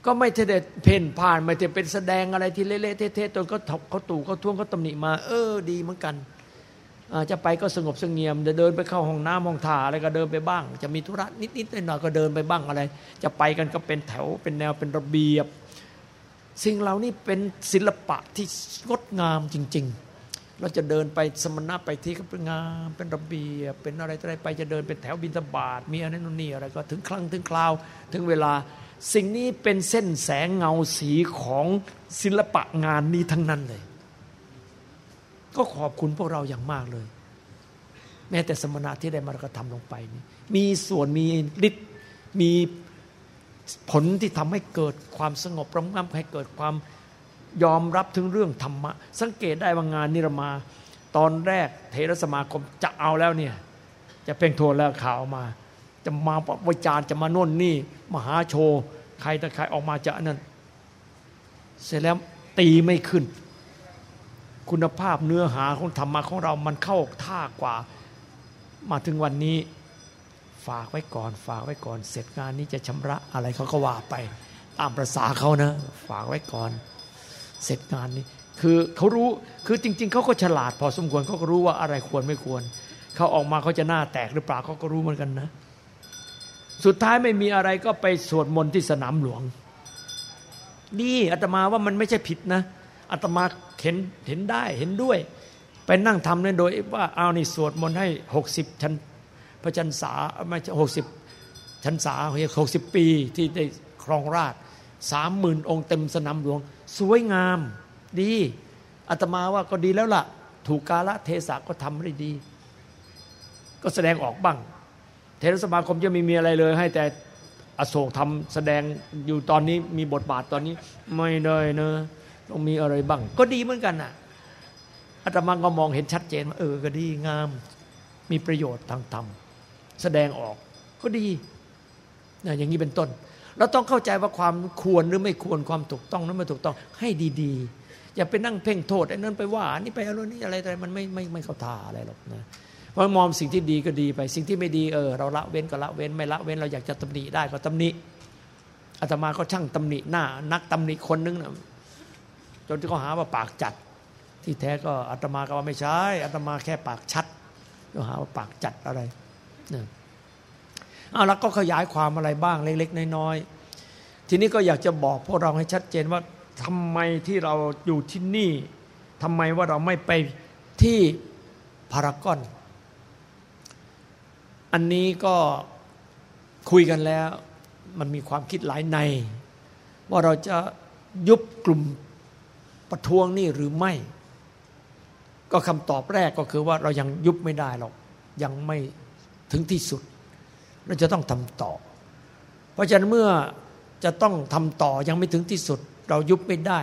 ก็ไม่เด็ดเพ่นผ่านไม่ได้เป็นแสดงอะไรที่เละๆเทะๆจนเขาเขาตู่เขาท่วงเขาตำหนิมา เออดีเหมือนกันจะไปก็สงบสงเงียมจะเดินไปเข้าห้องน้ำห้องถ่าอะไรก็เดินไปบ้าง จะมีธุระนิดๆหน่อยๆก็เดินไปบ้างอะไร จะไปกันก็เป็นแถวเป็นแนวเป็นระเบียบ สิ่งเหล่านี้เป็นศิลปะที่งดงามจริง ๆ เราจะเดินไปสมณะไปที่ก็เป็นงามเป็นระเบียบ เป็นอะไรอะไรไปจะเดินเป็นแถวบินทบาทมีอะไรนู่นนี่อะไรก็ถึงครั้งถึงคราว ถึงเวลา สิ่งนี้เป็นเส้นแสงเงาสีของศิลปะงานนี้ทั้งนั้นเลย ก็ขอบคุณพวกเราอย่างมากเลย แม้แต่สมณะที่ได้มากระทำลงไปนี่มีส่วนมีฤทธิ์มีผลที่ทำให้เกิดความสงบระงับให้เกิดความยอมรับถึงเรื่องธรรมะ สังเกตได้ว่างานนิรมา ตอนแรกเทรสมาคมจะเอาแล้วเนี่ยจะเพ่งโทษแล้วข่าวมา จะมาวิจารจะมาโน่นนี่ มหาโชว์ใครแต่ใครออกมาจะนั่นเสร็จแล้วตีไม่ขึ้น คุณภาพเนื้อหาของธรรมะของเรามันเข้าท่ากว่า มาถึงวันนี้ฝากไว้ก่อน ฝากไว้ก่อน เสร็จงานนี้จะชำระอะไรเขาก็ว่าไป ตามประษาเขานะ ฝากไว้ก่อน เสร็จงานนี้ คือเขารู้คือจริง ๆเขาก็ฉลาดพอสมควรเขาก็รู้ว่าอะไรควรไม่ควรเขาออกมาเขาจะหน้าแตกหรือเปล่าเขาก็รู้เหมือนกันนะ สุดท้ายไม่มีอะไรก็ไปสวดมนต์ที่สนามหลวงนี่อาตมาว่ามันไม่ใช่ผิดนะอาตมาเห็นเห็นได้เห็นด้วย ไปนั่งทำเนี่ยโดยว่าเอานี่สวดมนต์ให้หกสิบชั้นพระชันษาไม่ใช่หกสิบชั้นษาหกสิบปีที่ได้ครองราชสามหมื่นองค์เต็มสนามหลวง สวยงามดีอาตมาว่าก็ดีแล้วล่ะ ถูกกาละเทศะก็ทำได้ดี ก็แสดงออกบ้าง เทรสมาคมจะไม่มีอะไรเลย ให้แต่อโศกทำแสดงอยู่ตอนนี้มีบทบาทตอนนี้ไม่ได้เนะต้องมีอะไรบ้าง ก็ดีเหมือนกันน่ะอาตมาก็มองเห็นชัดเจนว่าเออก็ดีงาม มีประโยชน์ทางธรรมแสดงออกก็ดีนะอย่างนี้เป็นต้น เราต้องเข้าใจว่าความควรหรือไม่ควรความถูกต้องหรือไม่ถูกต้องให้ดีๆ อย่าไปนั่งเพ่งโทษไอ้นั่นไปว่านี่ไปอะไรนี่อะไรอะไรมันไม่ไม่ไม่เข้าท่าอะไรหรอกนะ ราะมองสิ่งที่ดีก็ดีไป สิ่งที่ไม่ดีเออเราละเว้นก็ละเว้นไม่ละเว้นเราอยากจะตำหนิได้ก็ตำหนิอาตมาก็ช่างตำหนิหน้า นักตำหนิคนนึงนะจนที่เขาหาว่าปากจัด ที่แท้ก็อาตมาก็ว่าไม่ใช่อาตมาแค่ปากชัดก็หาว่าปากจัดอะไรนี่ยเอาแล้วก็ขยายความอะไรบ้างเล็ก ๆ น้อยๆทีนี้ก็อยากจะบอกพวกเราให้ชัดเจนว่าทำไมที่เราอยู่ที่นี่ทำไมว่าเราไม่ไปที่พารากอน อันนี้ก็คุยกันแล้ว มันมีความคิดหลายใน ว่าเราจะยุบกลุ่มประท้วงนี่หรือไม่ ก็คำตอบแรกก็คือว่าเรายังยุบไม่ได้หรอก ยังไม่ถึงที่สุด เราจะต้องทำต่อ เพราะฉะนั้นเมื่อจะต้องทำต่อยังไม่ถึงที่สุด เรายุบไม่ได้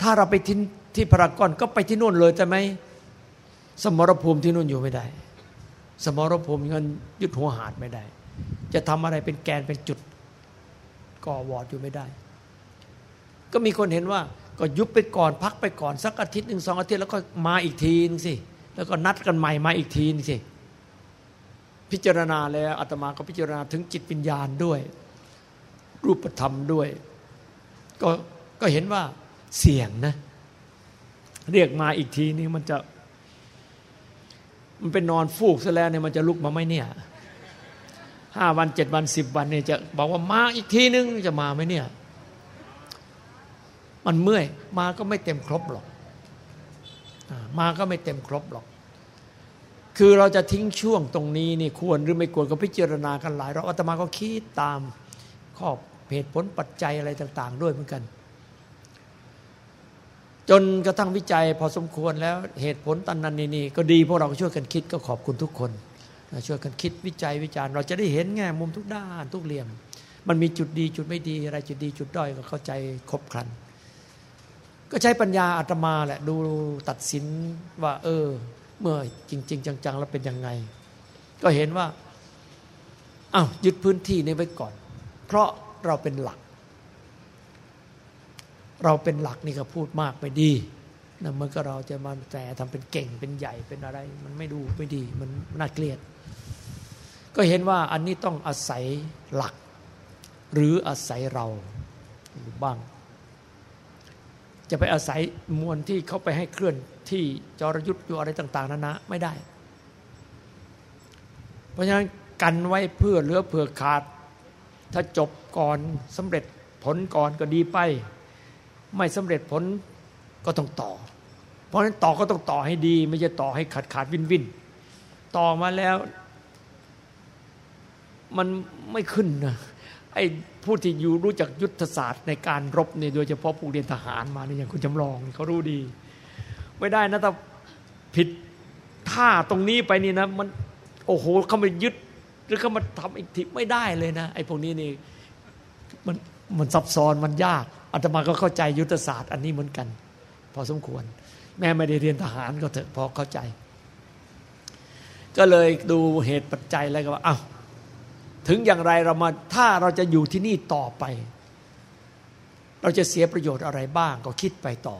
ถ้าเราไปที่ที่พารากอนก็ไปที่นู่นเลยแต่ไหมสมรภูมิที่นู่นอยู่ไม่ได้ สมรภูมิเงินยึดหัวหาดไม่ได้ จะทำอะไรเป็นแกนเป็นจุดก่อวอดอยู่ไม่ได้ ก็มีคนเห็นว่าก็ยุบไปก่อนพักไปก่อนสักอาทิตย์หนึ่งสองอาทิตย์แล้วก็มาอีกทีนึงสิแล้วก็นัดกันใหม่มาอีกทีนึงสิพิจารณาแล้วอาตมาก็พิจารณาถึงจิตวิญญาณด้วย รูปธรรมด้วย ก็ก็เห็นว่าเสี่ยงนะ เรียกมาอีกทีนี้มันจะ มันเป็นนอนฟูกซะแล้วเนี่ยมันจะลุกมาไหมเนี่ยห้าวันเจ็ดวันสิบวันเนี่ยจะบอกว่ามาอีกทีนึงจะมาไหมเนี่ย มันเมื่อย มาก็ไม่เต็มครบหรอกมาก็ไม่เต็มครบหรอก คือเราจะทิ้งช่วงตรงนี้นี่ควรหรือไม่ควรก็พิจารณากันหลายเราอาตมาก็คิดตามข้อเหตุผลปัจจัยอะไรต่าง ๆ ด้วยเหมือนกัน จนกระทั่งวิจัยพอสมควรแล้วเหตุผลตันนันนี่ก็ดีพวกเราช่วยกันคิดก็ขอบคุณทุกคนช่วยกันคิดวิจัยวิจารณ์ เราจะได้เห็นแง่มุมทุกด้านทุกเหลี่ยม มันมีจุดดีจุดไม่ดีอะไรจุดดีจุดด้อยก็เข้าใจครบครัน ก็ใช้ปัญญาอาตมาแหละดูตัดสินว่า เออ เมื่อจริง ๆ จัง ๆ แล้วเป็นยังไง ก็เห็นว่าอ้าวยึดพื้นที่นี้ไว้ก่อน เพราะเราเป็นหลัก เราเป็นหลักนี่ก็พูดมากไปดีนะมันก็เราจะมาแต่ทำเป็นเก่งเป็นใหญ่เป็นอะไร มันไม่ดูไม่ดีมันน่าเกลียด ก็เห็นว่าอันนี้ต้องอาศัยหลัก หรืออาศัยเราอยู่บ้าง จะไปอาศัยมวลที่เขาไปให้เคลื่อนที่จรยุทธ์อยู่อะไรต่าง ๆนั้นนะไม่ได้ เพราะฉะนั้นกันไว้เพื่อเหลือเผื่อขาด ถ้าจบก่อนสำเร็จผลก่อนก็ดีไป ไม่สำเร็จผลก็ต้องต่อ เพราะฉะนั้นต่อก็ต้องต่อให้ดี ไม่ใช่ต่อให้ขาดขาดวินวินต่อมาแล้ว มันไม่ขึ้นนะไอ้ผู้ที่อยู่รู้จักยุทธศาสตร์ในการรบเนี่ยโดยเฉพาะผู้เรียนทหารมาเนี่ยอย่างคุณจำลองเขารู้ดี ไม่ได้นะแต่ผิดท่าตรงนี้ไปนี่นะ มันโอ้โหเขามายึดหรือเขามาทำอีกทีไม่ได้เลยนะไอ้พวกนี้นี่มันมันซับซ้อนมันยาก อาตมาก็เข้าใจยุทธศาสตร์อันนี้เหมือนกัน พอสมควร แม้ไม่ได้เรียนทหารก็เถอะพอเข้าใจ ก็เลยดูเหตุปัจจัยแล้วก็ว่าเอ้าถึงอย่างไรเรามาถ้าเราจะอยู่ที่นี่ต่อไป เราจะเสียประโยชน์อะไรบ้างก็คิดไปต่อ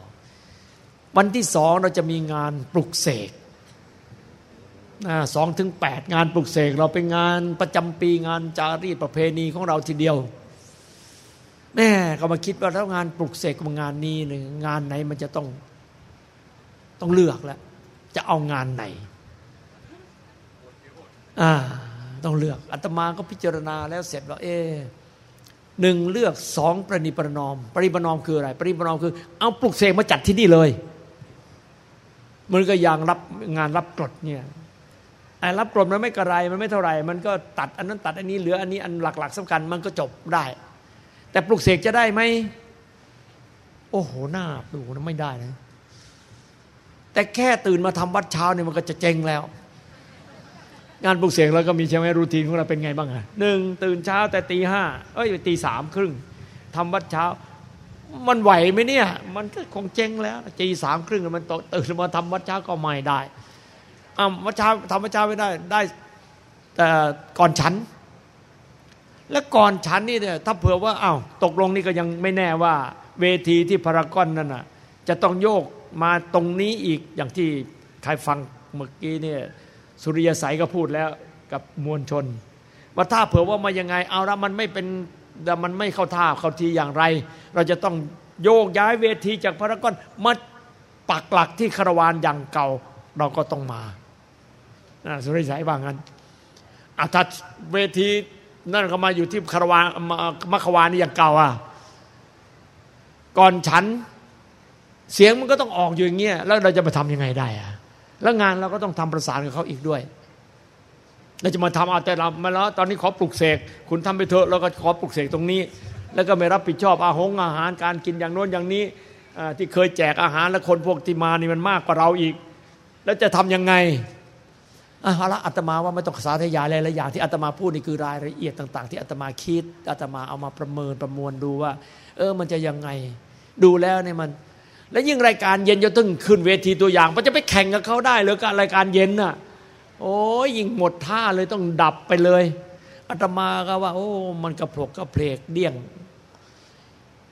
วันที่สองเราจะมีงานปลุกเสกสองถึงแปดงานปลุกเสกเราเป็นงานประจำปีงานจารีตประเพณีของเราทีเดียว แม่ก็มาคิดว่าถ้างานปลุกเสกงานนี้หนึ่งงานไหนมันจะต้องต้องเลือกแล้ว จะเอางานไหน อ่า ต้องเลือกอาตมาก็พิจารณาแล้วเสร็จว่า เอหนึ่งเลือกสองประนิประนอม ปริประนอมคืออะไร ปริประนอมคือ เอาปลุกเสกมาจัดที่นี่เลย มันก็อย่างรับงานรับกรดเนี่ยไอ้รับกรดมันไม่กระไรมันไม่เท่าไหร่มันก็ตัดอันนั้นตัดอันนี้เหลืออันนี้อันหลัก ๆสำคัญมันก็จบได้ แต่ปลุกเสกจะได้ไหม โอ้โหหน้าดูนะไม่ได้นะ แต่แค่ตื่นมาทำวัดเช้าเนี่ยมันก็จะเจ๊งแล้ว งานปลุกเสกเราก็มีใช่ไหมรูทีนของเราเป็นไงบ้างอะหนึ่งตื่นเช้าแต่ตีห้าเอ้ยตีสามครึ่งทำวัดเช้า มันไหวไหมเนี่ย มันก็คงเจ๊งแล้วตีสามครึ่งมันตื่นมาทำวัดเช้าก็ไม่ได้อ่าวัดเช้าทำวัดเช้าไม่ได้ได้แต่ก่อนฉัน และก่อนฉันนี่เนี่ยถ้าเผื่อว่าอ้าวตกลงนี่ก็ยังไม่แน่ว่า เวทีที่พารากอนนั่นน่ะจะต้องโยกมาตรงนี้อีกอย่างที่ใครฟังเมื่อกี้เนี่ยสุริยสัยก็พูดแล้วกับมวลชน ว่าถ้าเผื่อว่ามายังไง เอาละมันไม่เป็นมันไม่เข้าท่าเข้าทีอย่างไร เราจะต้องโยกย้ายเวทีจากพารากอนมาปักหลักที่คารวานอย่างเก่าเราก็ต้องมาสุริยสัยว่างั้นอะถ้าเวที นั่นก็มาอยู่ที่คารวานมัคควานี่อย่างเก่าอะก่อนฉัน เสียงมันก็ต้องออกอยู่อย่างเงี้ยแล้วเราจะไปทํำยังไงได้อะแล้วงานเราก็ต้องทำประสานกับเขาอีกด้วยเราจะมาทำเอาแต่เรามาแล้ว ตอนนี้ขอปลุกเสกคุณทำไปเถอะแล้วก็ขอปลุกเสกตรงนี้ แล้วก็ไม่รับผิดชอบอาหงอาหารการกินอย่างโน้นอย่างนี้ที่เคยแจกอาหารและคนพวกที่มานี่มันมากกว่าเราอีก แล้วจะทํำยังไง เอาละอาตมาว่าไม่ต้องสาธยายอะไรหลายอย่างที่อาตมาพูดนี่คือรายละเอียดต่าง ๆ ที่อาตมาคิดอาตมาเอามาประเมินประมวลดูว่า เออมันจะยังไง ดูแล้วเนี่ยมัน แล้วยิ่งรายการเย็นจะต้องขึ้นเวทีตัวอย่างมันจะไปแข่งกับเขาได้หรือการรายการเย็นน่ะ โอ้ยยิ่งหมดท่าเลยต้องดับไปเลยอาตมาก็ว่า โอ้มันกระโผกกระเพลกเดี่ยง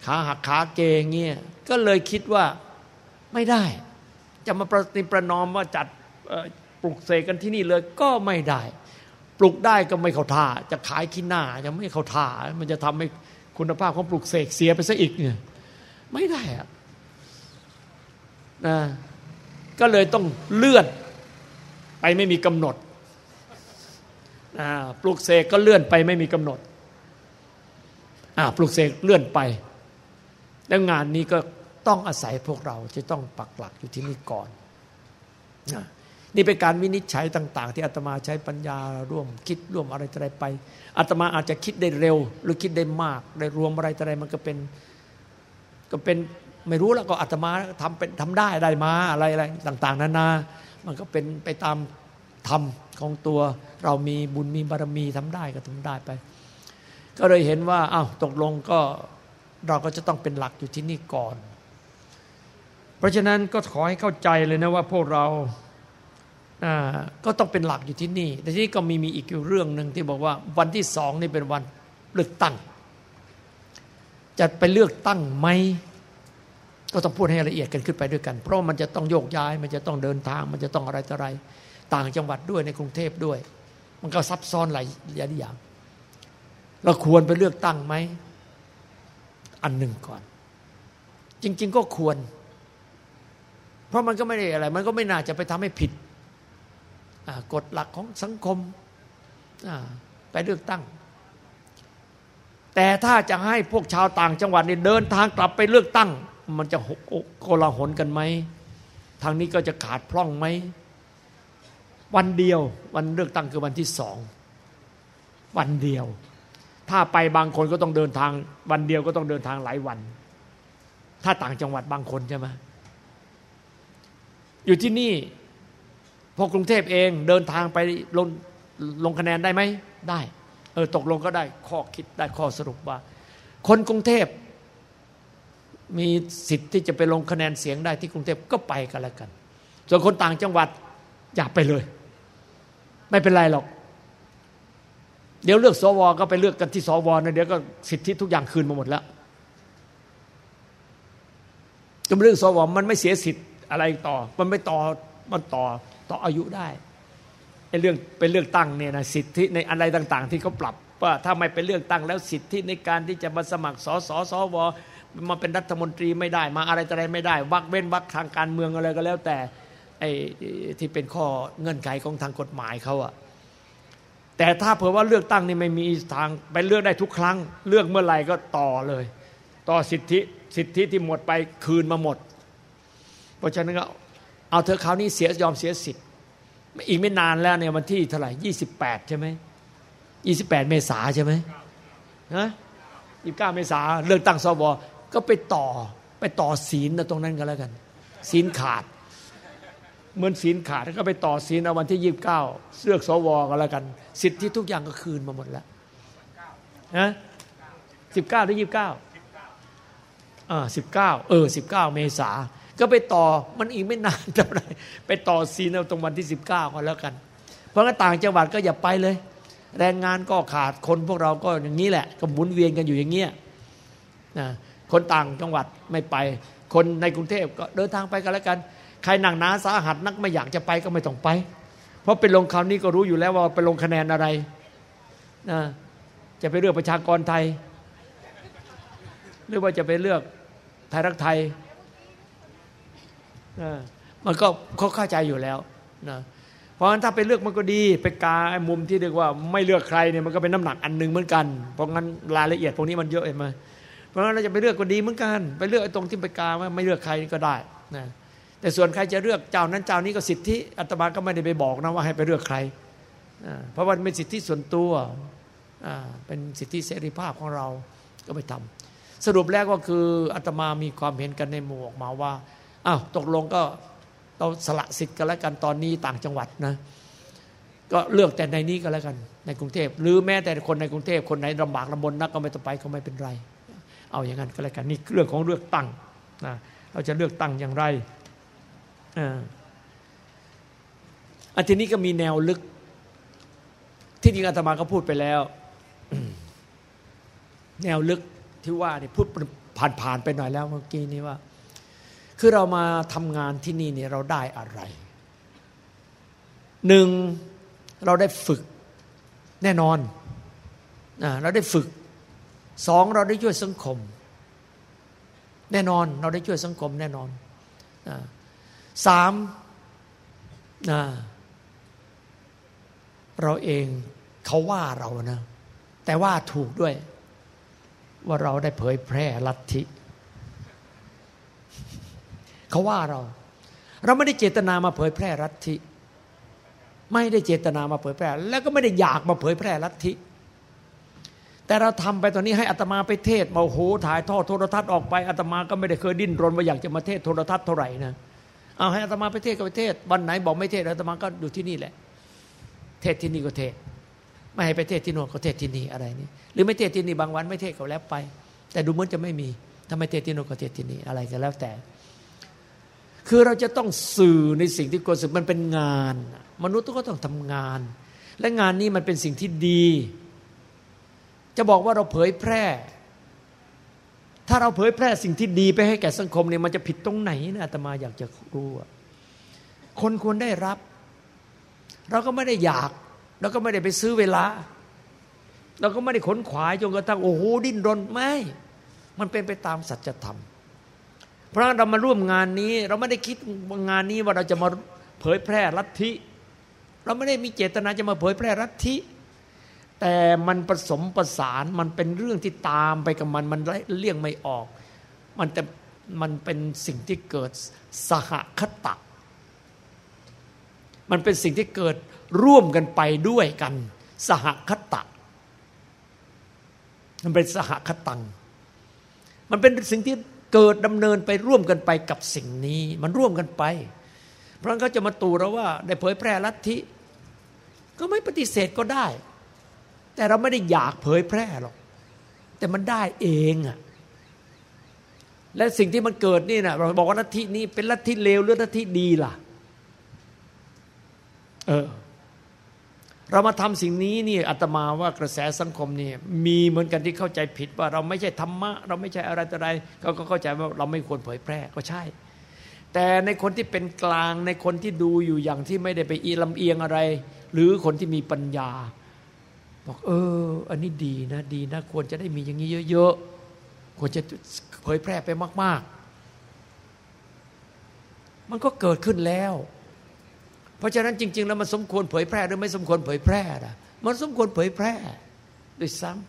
ขาหักขาเกงเงี้ยก็เลยคิดว่าไม่ได้ จะมาประติประนอมว่าจัด ปลุกเสกกันที่นี่เลยก็ไม่ได้ ปลุกได้ก็ไม่เข้าท่า จะขายขี้หน้าจะไม่เข้าท่า มันจะทำให้คุณภาพของปลุกเสกเสียไปซะอีกเนี่ยไม่ได้อะนะก็เลยต้องเลื่อนไปไม่มีกำหนดปลุกเสกก็เลื่อนไปไม่มีกำหนดปลุกเสกเลื่อนไป แล้วงานนี้ก็ต้องอาศัยพวกเราจะต้องปักหลักอยู่ที่นี่ก่อนนี่ นี่เป็นการวินิจฉัยต่าง ๆ ที่อาตมาใช้ปัญญาร่วมคิดร่วมอะไรอะไรไปอาตมาอาจจะคิดได้เร็ว หรือคิดได้มากได้รวมอะไรอะไรมันก็เป็นก็เป็นไม่รู้แล้วก็อาตมาทำเป็นทำได้ได้มาอะไรอะไรต่าง ๆนานา มันก็เป็นไปตามธรรมของตัวเรามีบุญมีบารมีทำได้ก็ทำได้ไป ก็เลยเห็นว่าอ้าวตกลงก็เราก็จะต้องเป็นหลักอยู่ที่นี่ก่อน เพราะฉะนั้นก็ขอให้เข้าใจเลยนะว่าพวกเรา ก็ต้องเป็นหลักอยู่ที่นี่ แต่ที่ก็มีมีอีกเรื่องหนึ่งที่บอกว่าวันที่สองนี่เป็นวันเลือกตั้ง จะไปเลือกตั้งไหมก็ต้องพูดให้ละเอียดกันขึ้นไปด้วยกัน เพราะมันจะต้องโยกย้าย มันจะต้องเดินทาง มันจะต้องอะไรต่ออะไร ต่างจังหวัดด้วยในกรุงเทพด้วย มันก็ซับซ้อนหลายอย่าง เราควรไปเลือกตั้งไหม อันหนึ่งก่อน จริง ๆ ก็ควร เพราะมันก็ไม่ได้อะไร มันก็ไม่น่าจะไปทำให้ผิด กฎหลักของสังคมไปเลือกตั้ง แต่ถ้าจะให้พวกชาวต่างจังหวัดนี่เดินทางกลับไปเลือกตั้ง มันจะโกลาหลกันไหมทางนี้ก็จะขาดพร่องไหมวันเดียววันเลือกตั้งคือวันที่สองวันเดียว ถ้าไปบางคนก็ต้องเดินทาง วันเดียวก็ต้องเดินทางหลายวัน ถ้าต่างจังหวัดบางคนใช่ไหมอยู่ที่นี่ พอกรุงเทพเองเดินทางไปลงลงคะแนนได้ไหมได้เออตกลงก็ได้ข้อคิดได้ข้อสรุปว่า คนกรุงเทพมีสิทธิ์ที่จะไปลงคะแนนเสียงได้ที่กรุงเทพก็ไปกันแล้วกัน ส่วนคนต่างจังหวัดอย่าไปเลย ไม่เป็นไรหรอก เดี๋ยวเลือกสวก็ไปเลือกกันที่สวนะเดี๋ยวก็สิทธิทุกอย่างคืนมาหมดแล้วจะเรื่องสวมันไม่เสียสิทธิ์อะไรต่อ มันไม่ต่อมันต่อ ต่ออายุได้ไอ้เรื่องเป็นเลือกตั้งเนี่ยนะสิทธิในอะไรต่าง ๆ ที่เขาปรับว่าถ้าไม่เป็นเลือกตั้งแล้วสิทธิในการที่จะมาสมัครสสสวมาเป็นรัฐมนตรีไม่ได้มาอะไรอะไรไม่ได้ วักเว้นวักทางการเมืองอะไรก็แล้ว แต่ไอ้ที่เป็นข้อเงื่อนไขของทางกฎหมายเขาอะแต่ถ้าเผื่อว่าเลือกตั้งนี่ไม่มีทางไปเลือกได้ทุกครั้ง เลือกเมื่อไหร่ก็ต่อเลย ต่อสิทธิสิทธิที่หมดไปคืนมาหมด เพราะฉะนั้นก็ เอาเธอคราวนี้เสียยอมเสียสิทธิ์อีกไม่นานแล้วเนี่ยวันที่เท่าไหร่ยี่สิบแปดใช่ไหมยี่สิบแปดเมษาใช่ไหมฮะยี่สิบเก้าเมษาเลือกตั้งสวก็ไปต่อไปต่อศีลนะตรงนั้นก็แล้วกัน ศีลขาด เหมือนศีลขาดแล้วก็ไปต่อศีลเอาวันที่ยี่สิบเก้าเลือกสวก็แล้วกัน สิทธิทุกอย่างก็คืนมาหมดแล้วนะสิบเก้าหรือยี่สิบเก้าอ่าสิบเก้าเออสิบเก้าเมษา ก็ไปต่อมันอีกไม่นานเท่าไหร่ไปต่อศีลเอาตรงวันที่สิบเก้าก็แล้วกัน เพราะงั้นต่างจังหวัดก็อย่าไปเลย แรงงานก็ขาดคนพวกเราก็อย่างนี้แหละ ก็หมุนเวียนกันอยู่อย่างเงี้ยนะคนต่างจังหวัดไม่ไป คนในกรุงเทพก็เดินทางไปกันแล้วกัน ใครหนักหนาสาหัสนักไม่อยากจะไปก็ไม่ต้องไป เพราะเป็นลงคราวนี้ก็รู้อยู่แล้วว่าไปลงคะแนนอะไรนะจะไปเลือกประชากรไทย หรือว่าจะไปเลือกไทยรักไทย มันก็เขาเข้าใจอยู่แล้วนะเพราะฉะนั้นถ้าไปเลือกมันก็ดี ไปกาไอ้มุมที่เรียกว่าไม่เลือกใครเนี่ยมันก็เป็นน้ำหนักอันหนึ่งเหมือนกัน เพราะงั้นรายละเอียดพวกนี้มันเยอะเห็นไหมเพราะงั้นเราจะไปเลือกก็ดีเหมือนกัน ไปเลือกไอ้ตรงที่ไปกาว่าไม่เลือกใครก็ได้นะแต่ส่วนใครจะเลือกเจ้านั้นเจ้านี้ก็สิทธิอาตมาก็ไม่ได้ไปบอกนะว่าให้ไปเลือกใครเพราะว่าเป็นสิทธิส่วนตัวเป็นสิทธิเสรีภาพของเราก็ไปทำสรุปแล้วก็คืออาตมามีความเห็นกันในหมู่ออกมาว่า อ้าวตกลงก็เราสละสิทธิ์กันแล้วกันตอนนี้ต่างจังหวัดนะ ก็เลือกแต่ในนี้ก็แล้วกัน ในกรุงเทพหรือแม้แต่คนในกรุงเทพคนไหนลำบากลำบนนักก็ไม่ต้องไปก็ไม่เป็นไร เอาอย่างนั้นก็แล้วกันนี่เรื่องของเลือกตั้งนะเราจะเลือกตั้งอย่างไรอันทีนี้ก็มีแนวลึก ที่จริงอาตมาก็พูดไปแล้ว แนวลึกที่ว่าเนี่ยพูดผ่านๆไปหน่อยแล้วเมื่อกี้นี้ว่า คือเรามาทำงานที่นี่เนี่ยเราได้อะไรหนึ่งเราได้ฝึกแน่นอนเราได้ฝึกสองเราได้ช่วยสังคม แน่นอนเราได้ช่วยสังคมแน่นอนสามเราเองเขาว่าเรานะ แต่ว่าถูกด้วย ว่าเราได้เผยแพร่ลัทธิ เขาว่าเรา เราไม่ได้เจตนามาเผยแพร่ลัทธิ ไม่ได้เจตนามาเผยแพร่ แล้วก็ไม่ได้อยากมาเผยแพร่ลัทธิ แต่เราทำไปตอนนี้ให้อัตมาไปเทศมาโหถ่ายทอดโทรทัศน์ออกไปอัตมาก็ไม่ได้เคยดิ้นรนว่าอยากจะมาเทศโทรทัศน์เท่าไหร่นะเอาให้อาตมาไปเทศก็ไปเทศ วันไหนบอกไม่เทศอาตมาก็อยู่ที่นี่แหละ เทศที่นี่ก็เทศ ไม่ให้ไปเทศที่โน่นก็เทศที่นี่อะไรนี่หรือไม่เทศที่นี่บางวันไม่เทศก็แล้วไป แต่ดูเหมือนจะไม่มีถ้าไม่เทศที่โน่นก็เทศที่นี่อะไรก็แล้วแต่ คือเราจะต้องสื่อในสิ่งที่ควรสื่อมันเป็นงาน มนุษย์ก็ต้องทำงาน และงานนี้มันเป็นสิ่งที่ดี จะบอกว่าเราเผยแพร่ ถ้าเราเผยแพร่สิ่งที่ดีไปให้แก่สังคมเนี่ยมันจะผิดตรงไหนนะอาตมาอยากจะรู้คนควรได้รับ เราก็ไม่ได้อยากเราก็ไม่ได้ไปซื้อเวลา เราก็ไม่ได้ขนขวายจนกระทั่งโอ้โหดิ้นรนไม่ มันเป็นไปตามสัจธรรม เพราะเรามาร่วมงานนี้ เราไม่ได้คิดงานนี้ว่าเราจะมาเผยแพร่ลัทธิ เราไม่ได้มีเจตนาจะมาเผยแพร่ลัทธิ แต่มันผสมประสานมันเป็นเรื่องที่ตามไปกับมันมันเลี่ยงไม่ออก มันแต่มันเป็นสิ่งที่เกิดสหคตะ มันเป็นสิ่งที่เกิดร่วมกันไปด้วยกัน สหคตะ มันเป็นสหคตัง มันเป็นสิ่งที่ เกิดดำเนินไปร่วมกันไปกับสิ่งนี้ มันร่วมกันไป เพราะงั้นเขาจะมาตู่เราว่า ได้เผยแพร่ลัทธิ ก็ไม่ปฏิเสธก็ได้ แต่เราไม่ได้อยากเผยแพร่หรอก แต่มันได้เองอะและสิ่งที่มันเกิดนี่นะเราบอกว่าลัทธินี้เป็นลัทธิเลวหรือลัทธิดีล่ะ เออ เรามาทำสิ่งนี้นี่อาตมาว่ากระแสสังคมนี่มีเหมือนกันที่เข้าใจผิดว่าเราไม่ใช่ธรรมะ เราไม่ใช่อะไรต่ออะไรเขาก็เข้าใจว่าเราไม่ควรเผยแพร่ก็ใช่ แต่ในคนที่เป็นกลางในคนที่ดูอยู่อย่างที่ไม่ได้ไปอีลำเอียงอะไร หรือคนที่มีปัญญา บอกเออ อันนี้ดีนะดีนะ ควรจะได้มีอย่างนี้เยอะๆควรจะเผยแพร่ไปมาก ๆ มันก็เกิดขึ้นแล้ว เพราะฉะนั้นจริง ๆ แล้วมันสมควรเผยแพร่หรือไม่สมควรเผยแพร่นะมันสมควรเผยแพร่ด้วยซ้ำ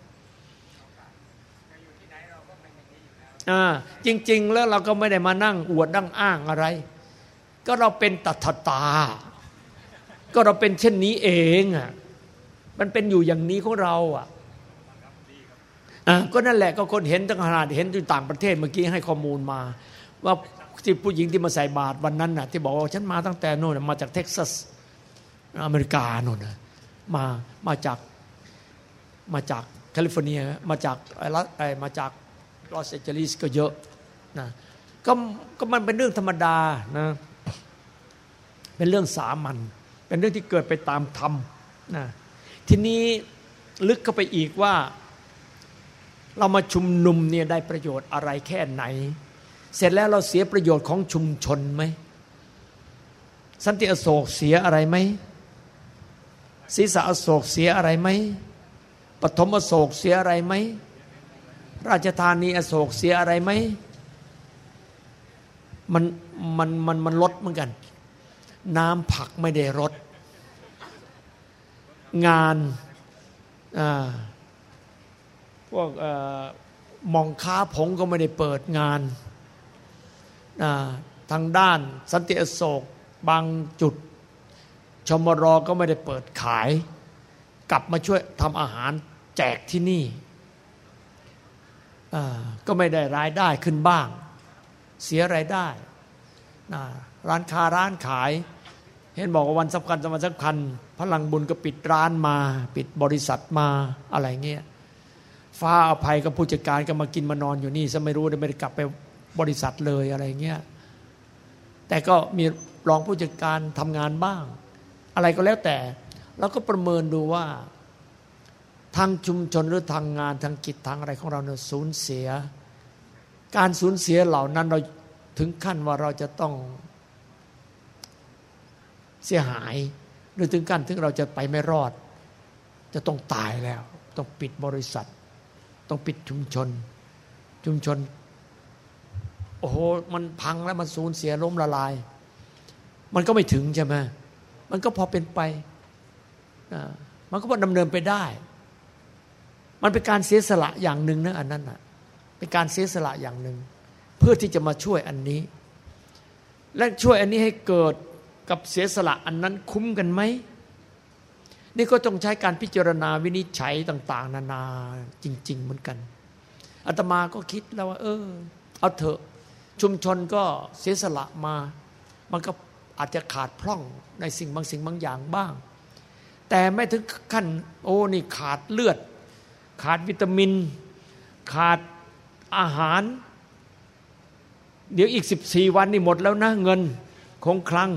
อ่าจริง ๆ แล้วเราก็ไม่ได้มานั่งอวดดั้งอ้างอะไร ก็เราเป็นตัทตา ก็เราเป็นเช่นนี้เองอะมันเป็นอยู่อย่างนี้ของเราอะก็นั่นแหละก็คนเห็นตั้งขนาดเห็นที่ต่างประเทศเมื่อกี้ให้ข้อมูลมา ว่า ที่ผู้หญิงที่มาใส่บาตรวันนั้นน่ะที่บอกว่าฉันมาตั้งแต่โน่นมาจากเท็กซัสอเมริกาโน่นมามาจากมาจากแคลิฟอร์เนียมาจากไอะไรมาจากลอสแอนเจลิสก็เยอะนะก็ก็มันเป็นเรื่องธรรมดานะเป็นเรื่องสามัญเป็นเรื่องที่เกิดไปตามธรรมนะทีนี้ลึกเข้าไปอีกว่า เรามาชุมนุมเนี่ยได้ประโยชน์อะไรแค่ไหน เสร็จแล้วเราเสียประโยชน์ของชุมชนไหม สันติอโศกเสียอะไรไหมศีรษะอโศกเสียอะไรไหมปฐมอโศกเสียอะไรไหม ราชธานีอโศกเสียอะไรไหมมันมันมันมันลดเหมือนกัน น้ำผักไม่ได้ลดงานพวกมองค้าผงก็ไม่ได้เปิดงาน ทางด้านสันติอโศกบางจุด ชมรอก็ไม่ได้เปิดขาย กลับมาช่วยทำอาหารแจกที่นี่ ก็ไม่ได้รายได้ขึ้นบ้าง เสียรายได้ ร้านค้าร้านขาย เห็นบอกว่าวันสำคัญสำคัญพลังบุญก็ปิดร้านมา ปิดบริษัทมาอะไรเงี้ยฟ้าอภัยกับผู้จัดการก็มากินมานอนอยู่นี่ซะไม่รู้ไม่ได้กลับไป บริษัทเลยอะไรเงี้ยแต่ก็มีรองผู้จัดการทำงานบ้าง อะไรก็แล้วแต่เราก็ประเมินดูว่า ทางชุมชนหรือทางงานทางกิจทางอะไรของเราเนี่ยสูญเสีย การสูญเสียเหล่านั้นเราถึงขั้นว่าเราจะต้องเสียหาย หรือถึงขั้นถึงเราจะไปไม่รอด จะต้องตายแล้ว ต้องปิดบริษัท ต้องปิดชุมชน ชุมชน โอ้โหมันพังแล้วมันสูญเสียล้มละลาย มันก็ไม่ถึงใช่ไหมมันก็พอเป็นไปมันก็พอดำเนินไปได้ มันเป็นการเสียสละอย่างหนึ่งนะอันนั้นอะเป็นการเสียสละอย่างหนึ่ง เพื่อที่จะมาช่วยอันนี้ และช่วยอันนี้ให้เกิดกับเสียสละอันนั้นคุ้มกันไหมนี่ก็ต้องใช้การพิจารณาวินิจฉัยต่าง ๆ นานาจริง ๆ เหมือนกันอาตมาก็คิดแล้วว่า เออ เอาเถอะ ชุมชนก็เสียสละมา มันก็อาจจะขาดพร่องในสิ่งบางสิ่งบางอย่างบ้าง แต่ไม่ถึงขั้นโอ้นี่ขาดเลือด ขาดวิตามิน ขาดอาหาร เดี๋ยวอีกสิบสี่วันนี่หมดแล้วนะเงินคงคลัง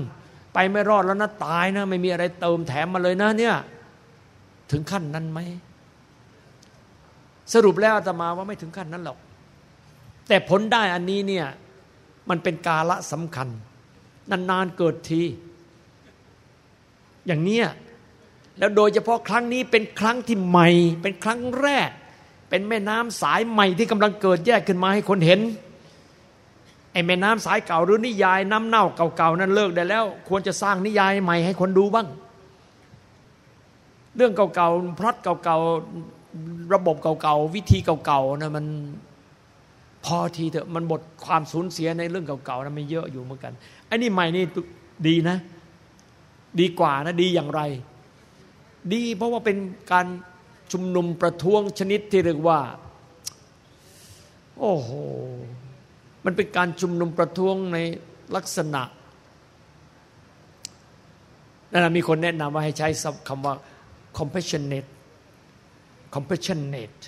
ไปไม่รอดแล้วนะตายนะ ไม่มีอะไรเติมแถมมาเลยนะเนี่ยถึงขั้นนั้นไหมสรุปแล้วอาตมาว่าไม่ถึงขั้นนั้นหรอก แต่ผลได้อันนี้เนี่ย มันเป็นกาละสำคัญ นานๆเกิดที อย่างเนี้ยแล้วโดยเฉพาะครั้งนี้เป็นครั้งที่ใหม่ เป็นครั้งแรก เป็นแม่น้ำสายใหม่ที่กำลังเกิดแยกขึ้นมาให้คนเห็นไอแม่น้ำสายเก่าหรือนิยายน้ำเน่าเก่าๆนั้นเลิกได้แล้ว ควรจะสร้างนิยายใหม่ให้คนดูบ้าง เรื่องเก่าๆพล็อตเก่าๆระบบเก่าๆวิธีเก่าๆนะมัน พอทีเถอะมันหมดความสูญเสียในเรื่องเก่าๆนะมันเยอะอยู่เหมือนกันไอ้นี่ใหม่นี่ดีนะ ดีกว่านะดีอย่างไร ดีเพราะว่าเป็นการชุมนุมประท้วงชนิดที่เรียกว่า โอ้โหมันเป็นการชุมนุมประท้วงในลักษณะนั่นมีคนแนะนำว่าให้ใช้คำว่า compassionate compassionate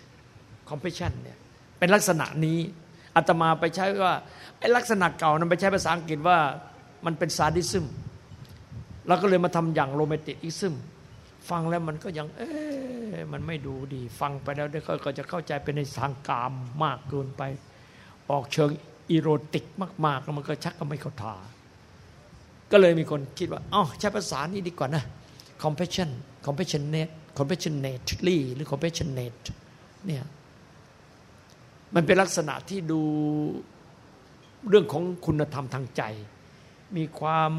compassion เนี่ยเป็นลักษณะนี้ อาตมาไปใช้ว่าไอ้ลักษณะเก่านั้นไปใช้ภาษาอังกฤษว่ามันเป็น sadism เราก็เลยมาทำอย่าง romanticism ฟังแล้วมันก็ยังเอ๊มันไม่ดูดี ฟังไปแล้วก็จะเข้าใจเป็นในทางกามมากเกินไป ออกเชิง eroticมากๆแล้วมันก็ชักก็ไม่เข้าท่าก็เลยมีคนคิดว่าอ๋อใช้ภาษานี้ดีกว่านะ compassion compassionate compassionately หรือ compassionate เนี่ย มันเป็นลักษณะที่ดูเรื่องของคุณธรรมทางใจ มีความ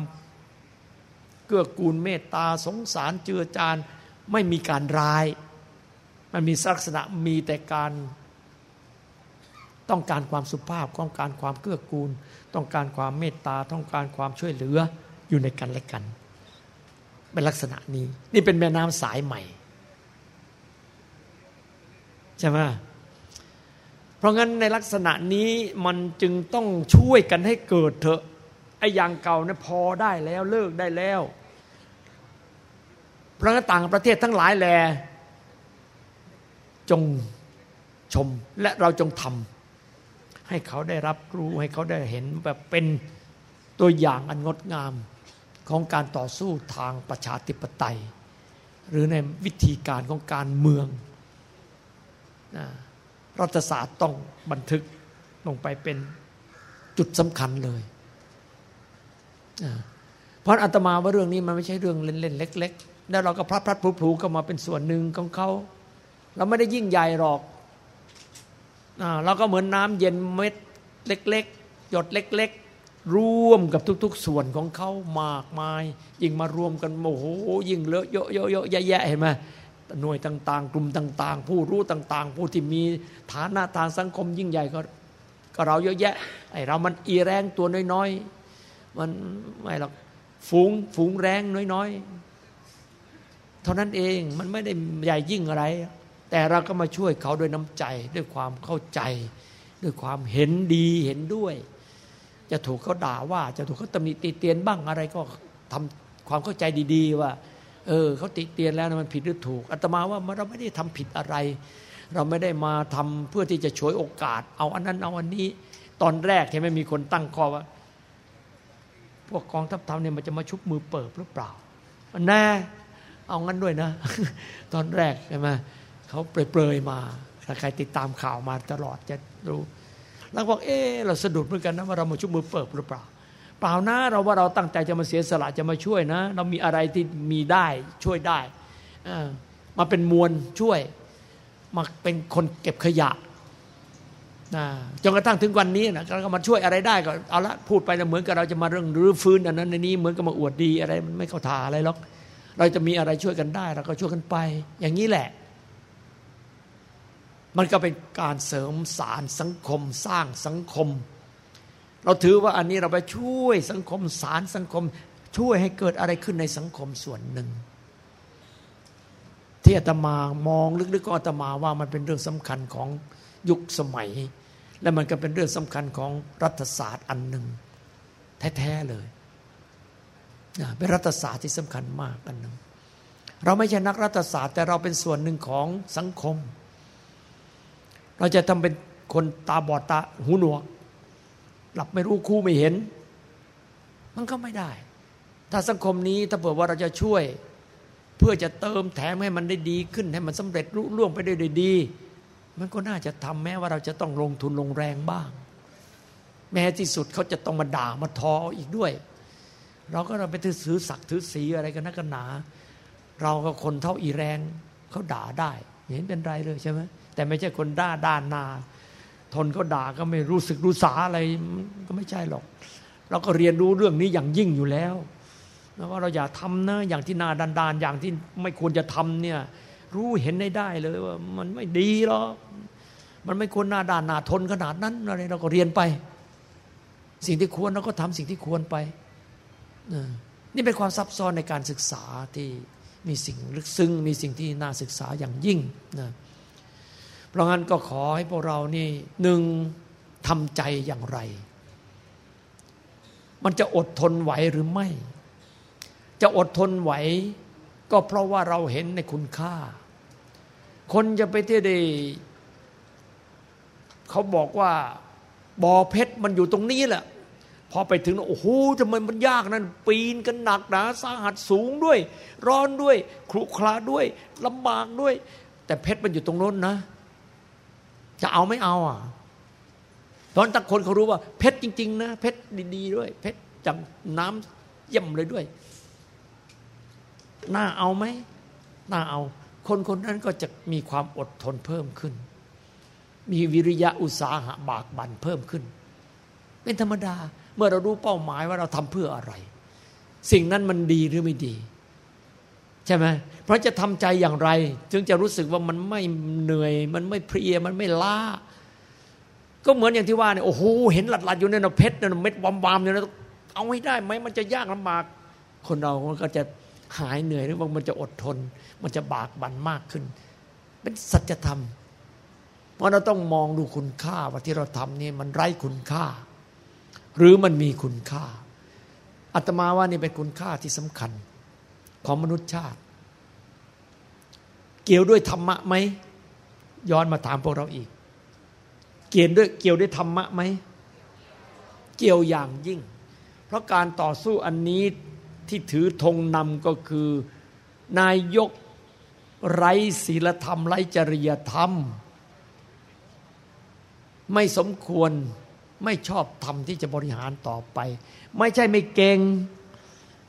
เกื้อกูลเมตตาสงสารเจือจานไม่มีการร้าย มันมีลักษณะมีแต่การต้องการความสุภาพต้องการความเกื้อกูล ต้องการความเมตตาต้องการความช่วยเหลืออยู่ในกันและกัน เป็นลักษณะนี้ นี่เป็นแม่น้ำสายใหม่ ใช่ไหม เพราะงั้นในลักษณะนี้มันจึงต้องช่วยกันให้เกิดเถอะไอ้อย่างเก่าเนี่ยพอได้แล้วเลิกได้แล้วเพราะงั้นต่างประเทศทั้งหลายแล จงชมและเราจงทำให้เขาได้รับรู้ให้เขาได้เห็นแบบเป็นตัวอย่างอันงดงามของการต่อสู้ทางประชาธิปไตย หรือในวิธีการของการเมืองนะ รัฐศาสตร์ต้องบันทึกลงไปเป็นจุดสำคัญเลย เพราะอาตมาว่าเรื่องนี้มันไม่ใช่เรื่องเล่นๆเล็ก ๆ แล้วเราก็พลัดพลัดผูๆก็มาเป็นส่วนหนึ่งของเขา เราไม่ได้ยิ่งใหญ่หรอกเราก็เหมือนน้ำเย็นเม็ดเล็ก ๆ หยดเล็ก ๆ ร่วมกับทุก ๆ ส่วนของเขามากมาย ยิ่งมารวมกันโอ้โหยิ่งเลอะเยอะๆๆแยะๆเห็นไหม หน่วยต่าง ๆ กลุ่มต่าง ๆ ผู้รู้ต่าง ๆ ผู้ที่มีฐานะทางสังคมยิ่งใหญ่ก็ก็เราเยอะแยะไอเรามันอีแรงตัวน้อยๆมันไม่หรอกฝูงฝูงแรงน้อยๆเท่านั้นเองมันไม่ได้ใหญ่ยิ่งอะไร แต่เราก็มาช่วยเขาด้วยน้ำใจด้วยความเข้าใจ ด้วยความเห็นดีเห็นด้วย จะถูกเขาด่าว่า จะถูกเขาตำหนิติเตียนบ้างอะไรก็ทำความเข้าใจดี ๆ ว่า เออเขาติเตียนแล้วมันผิดหรือถูกอาตมาว่าเราไม่ได้ทำผิดอะไร เราไม่ได้มาทำเพื่อที่จะฉวยโอกาส เอาอันนั้นเอาอันนี้ ตอนแรกที่ไม่มีคนตั้งข้อว่า พวกกองทัพธรรมเนี่ยมันจะมาชุบมือเปิบหรือเปล่าแน่เอางั้นด้วยนะ ตอนแรกใช่ไหมเขาเปรยๆมาถ้าใครติดตามข่าวมาตลอดจะรู้แล้วบอกเออเราสะดุดเหมือนกันนะว่าเรามาชุบมือเปิบหรือเปล่า เปล่านะเราว่าเราตั้งใจจะมาเสียสละจะมาช่วยนะ เรามีอะไรที่มีได้ช่วยได้มาเป็นมวลช่วย มาเป็นคนเก็บขยะนะจนกระทั่งถึงวันนี้นะเราก็มาช่วยอะไรได้ก็เอาละพูดไปนะเหมือนกับเราจะมาเรื่องรื้อฟื้นอันนั้นในนี้เหมือนกับมาอวดดีอะไรมันไม่เข้าท่าอะไรหรอกเราจะมีอะไรช่วยกันได้ เราก็ช่วยกันไป อย่างนี้แหละ มันก็เป็นการเสริมสารสังคม สร้างสังคม เราถือว่าอันนี้เราไปช่วยสังคมสารสังคม ช่วยให้เกิดอะไรขึ้นในสังคมส่วนหนึ่ง ที่อาตมามองลึกๆก็อาตมาว่ามันเป็นเรื่องสำคัญของยุคสมัย และมันก็เป็นเรื่องสำคัญของรัฐศาสตร์อันหนึ่งแท้ๆเลยเป็นรัฐศาสตร์ที่สำคัญมากอันหนึ่งเราไม่ใช่นักรัฐศาสตร์ แต่เราเป็นส่วนหนึ่งของสังคม เราจะทำเป็นคนตาบอดตาหูหนวก หลับไม่รู้คู่ไม่เห็น มันก็ไม่ได้ ถ้าสังคมนี้ถ้าเผื่อว่าเราจะช่วย เพื่อจะเติมแถมให้มันได้ดีขึ้น ให้มันสำเร็จรุ่ล่วงไปได้ดี มันก็น่าจะทำแม้ว่าเราจะต้องลงทุนลงแรงบ้าง แม้ที่สุดเขาจะต้องมาด่ามาทออีกด้วย เราก็เราไปถือสือศักถือสีอะไรกันนักกันหนา เราก็คนเท่าอีแรงเขาด่าได้เห็นเป็นไรเลยใช่ไหมแต่ไม่ใช่คนด่าด้านนา ทนเขาด่าก็ไม่รู้สึกรู้สาอะไรก็ไม่ใช่หรอก เราก็เรียนรู้เรื่องนี้อย่างยิ่งอยู่แล้วแล้วว่าเราอย่าทำนะอย่างที่นาดันดานอย่างที่ไม่ควรจะทำเนี่ยรู้เห็นได้ได้เลยว่า มันไม่ดีหรอกมันไม่ควรหน้าด่านหน้าทนขนาดนั้นอะไรเราก็เรียนไป สิ่งที่ควรเราก็ทำสิ่งที่ควรไป นี่เป็นความซับซ้อนในการศึกษาที่มีสิ่งลึกซึ้งมีสิ่งที่น่าศึกษาอย่างยิ่งนะ ราะงั้นก็ขอให้พวกเรานี่หนึ่งทำใจอย่างไร มันจะอดทนไหวหรือไม่ จะอดทนไหว ก็เพราะว่าเราเห็นในคุณค่า คนจะไปเที่ได้เขาบอกว่าบ่อเพชรมันอยู่ตรงนี้แหละพอไปถึงโอ้โหทำไมมันยากนั้นปีนกันหนักหนาสาหัสสูงด้วย ร้อนด้วยครุขระด้วยลำบากด้วย แต่เพชรมันอยู่ตรงโน้นนะ จะเอาไม่เอาอะ ตอนตะคนเขารู้ว่า เพชรจริง ๆ นะเพชรดีๆด้วย เพชรจากน้ำเยี่ยมเลยด้วย น่าเอาไหมน่าเอา คนคนนั้นก็จะมีความอดทนเพิ่มขึ้น มีวิริยะอุตสาหะบากบั่นเพิ่มขึ้น เป็นธรรมดา เมื่อเรารู้เป้าหมายว่าเราทำเพื่ออะไร สิ่งนั้นมันดีหรือไม่ดี ใช่ไหม เพราะจะทำใจอย่างไร จึงจะรู้สึกว่ามันไม่เหนื่อย มันไม่เพลียมันไม่ล้า ก็เหมือนอย่างที่ว่าเนี่ยโอ้โหเห็นหลัดๆอยู่ในนเพชรในเม็ดวามๆเนี่ยเอาให้ได้ไหมมันจะยากลำบาก คนเราก็จะหายเหนื่อยหรือว่ามันจะอดทน มันจะบากบั่นมากขึ้น เป็นสัจธรรม เพราะเราต้องมองดูคุณค่าว่าที่เราทำนี่มันไร้คุณค่า หรือมันมีคุณค่าอาตมาว่านี่เป็นคุณค่าที่สำคัญของมนุษยชาติ เกี่ยวด้วยธรรมะไหมย้อนมาถามพวกเราอีก เกี่ยวด้วยเกี่ยวด้วยธรรมะไหมเกี่ยวอย่างยิ่ง เพราะการต่อสู้อันนี้ที่ถือธงนำก็คือ นายกไร้ศีลธรรม ไร้จริยธรรม ไม่สมควรไม่ชอบธรรมที่จะบริหารต่อไป ไม่ใช่ไม่เก่ง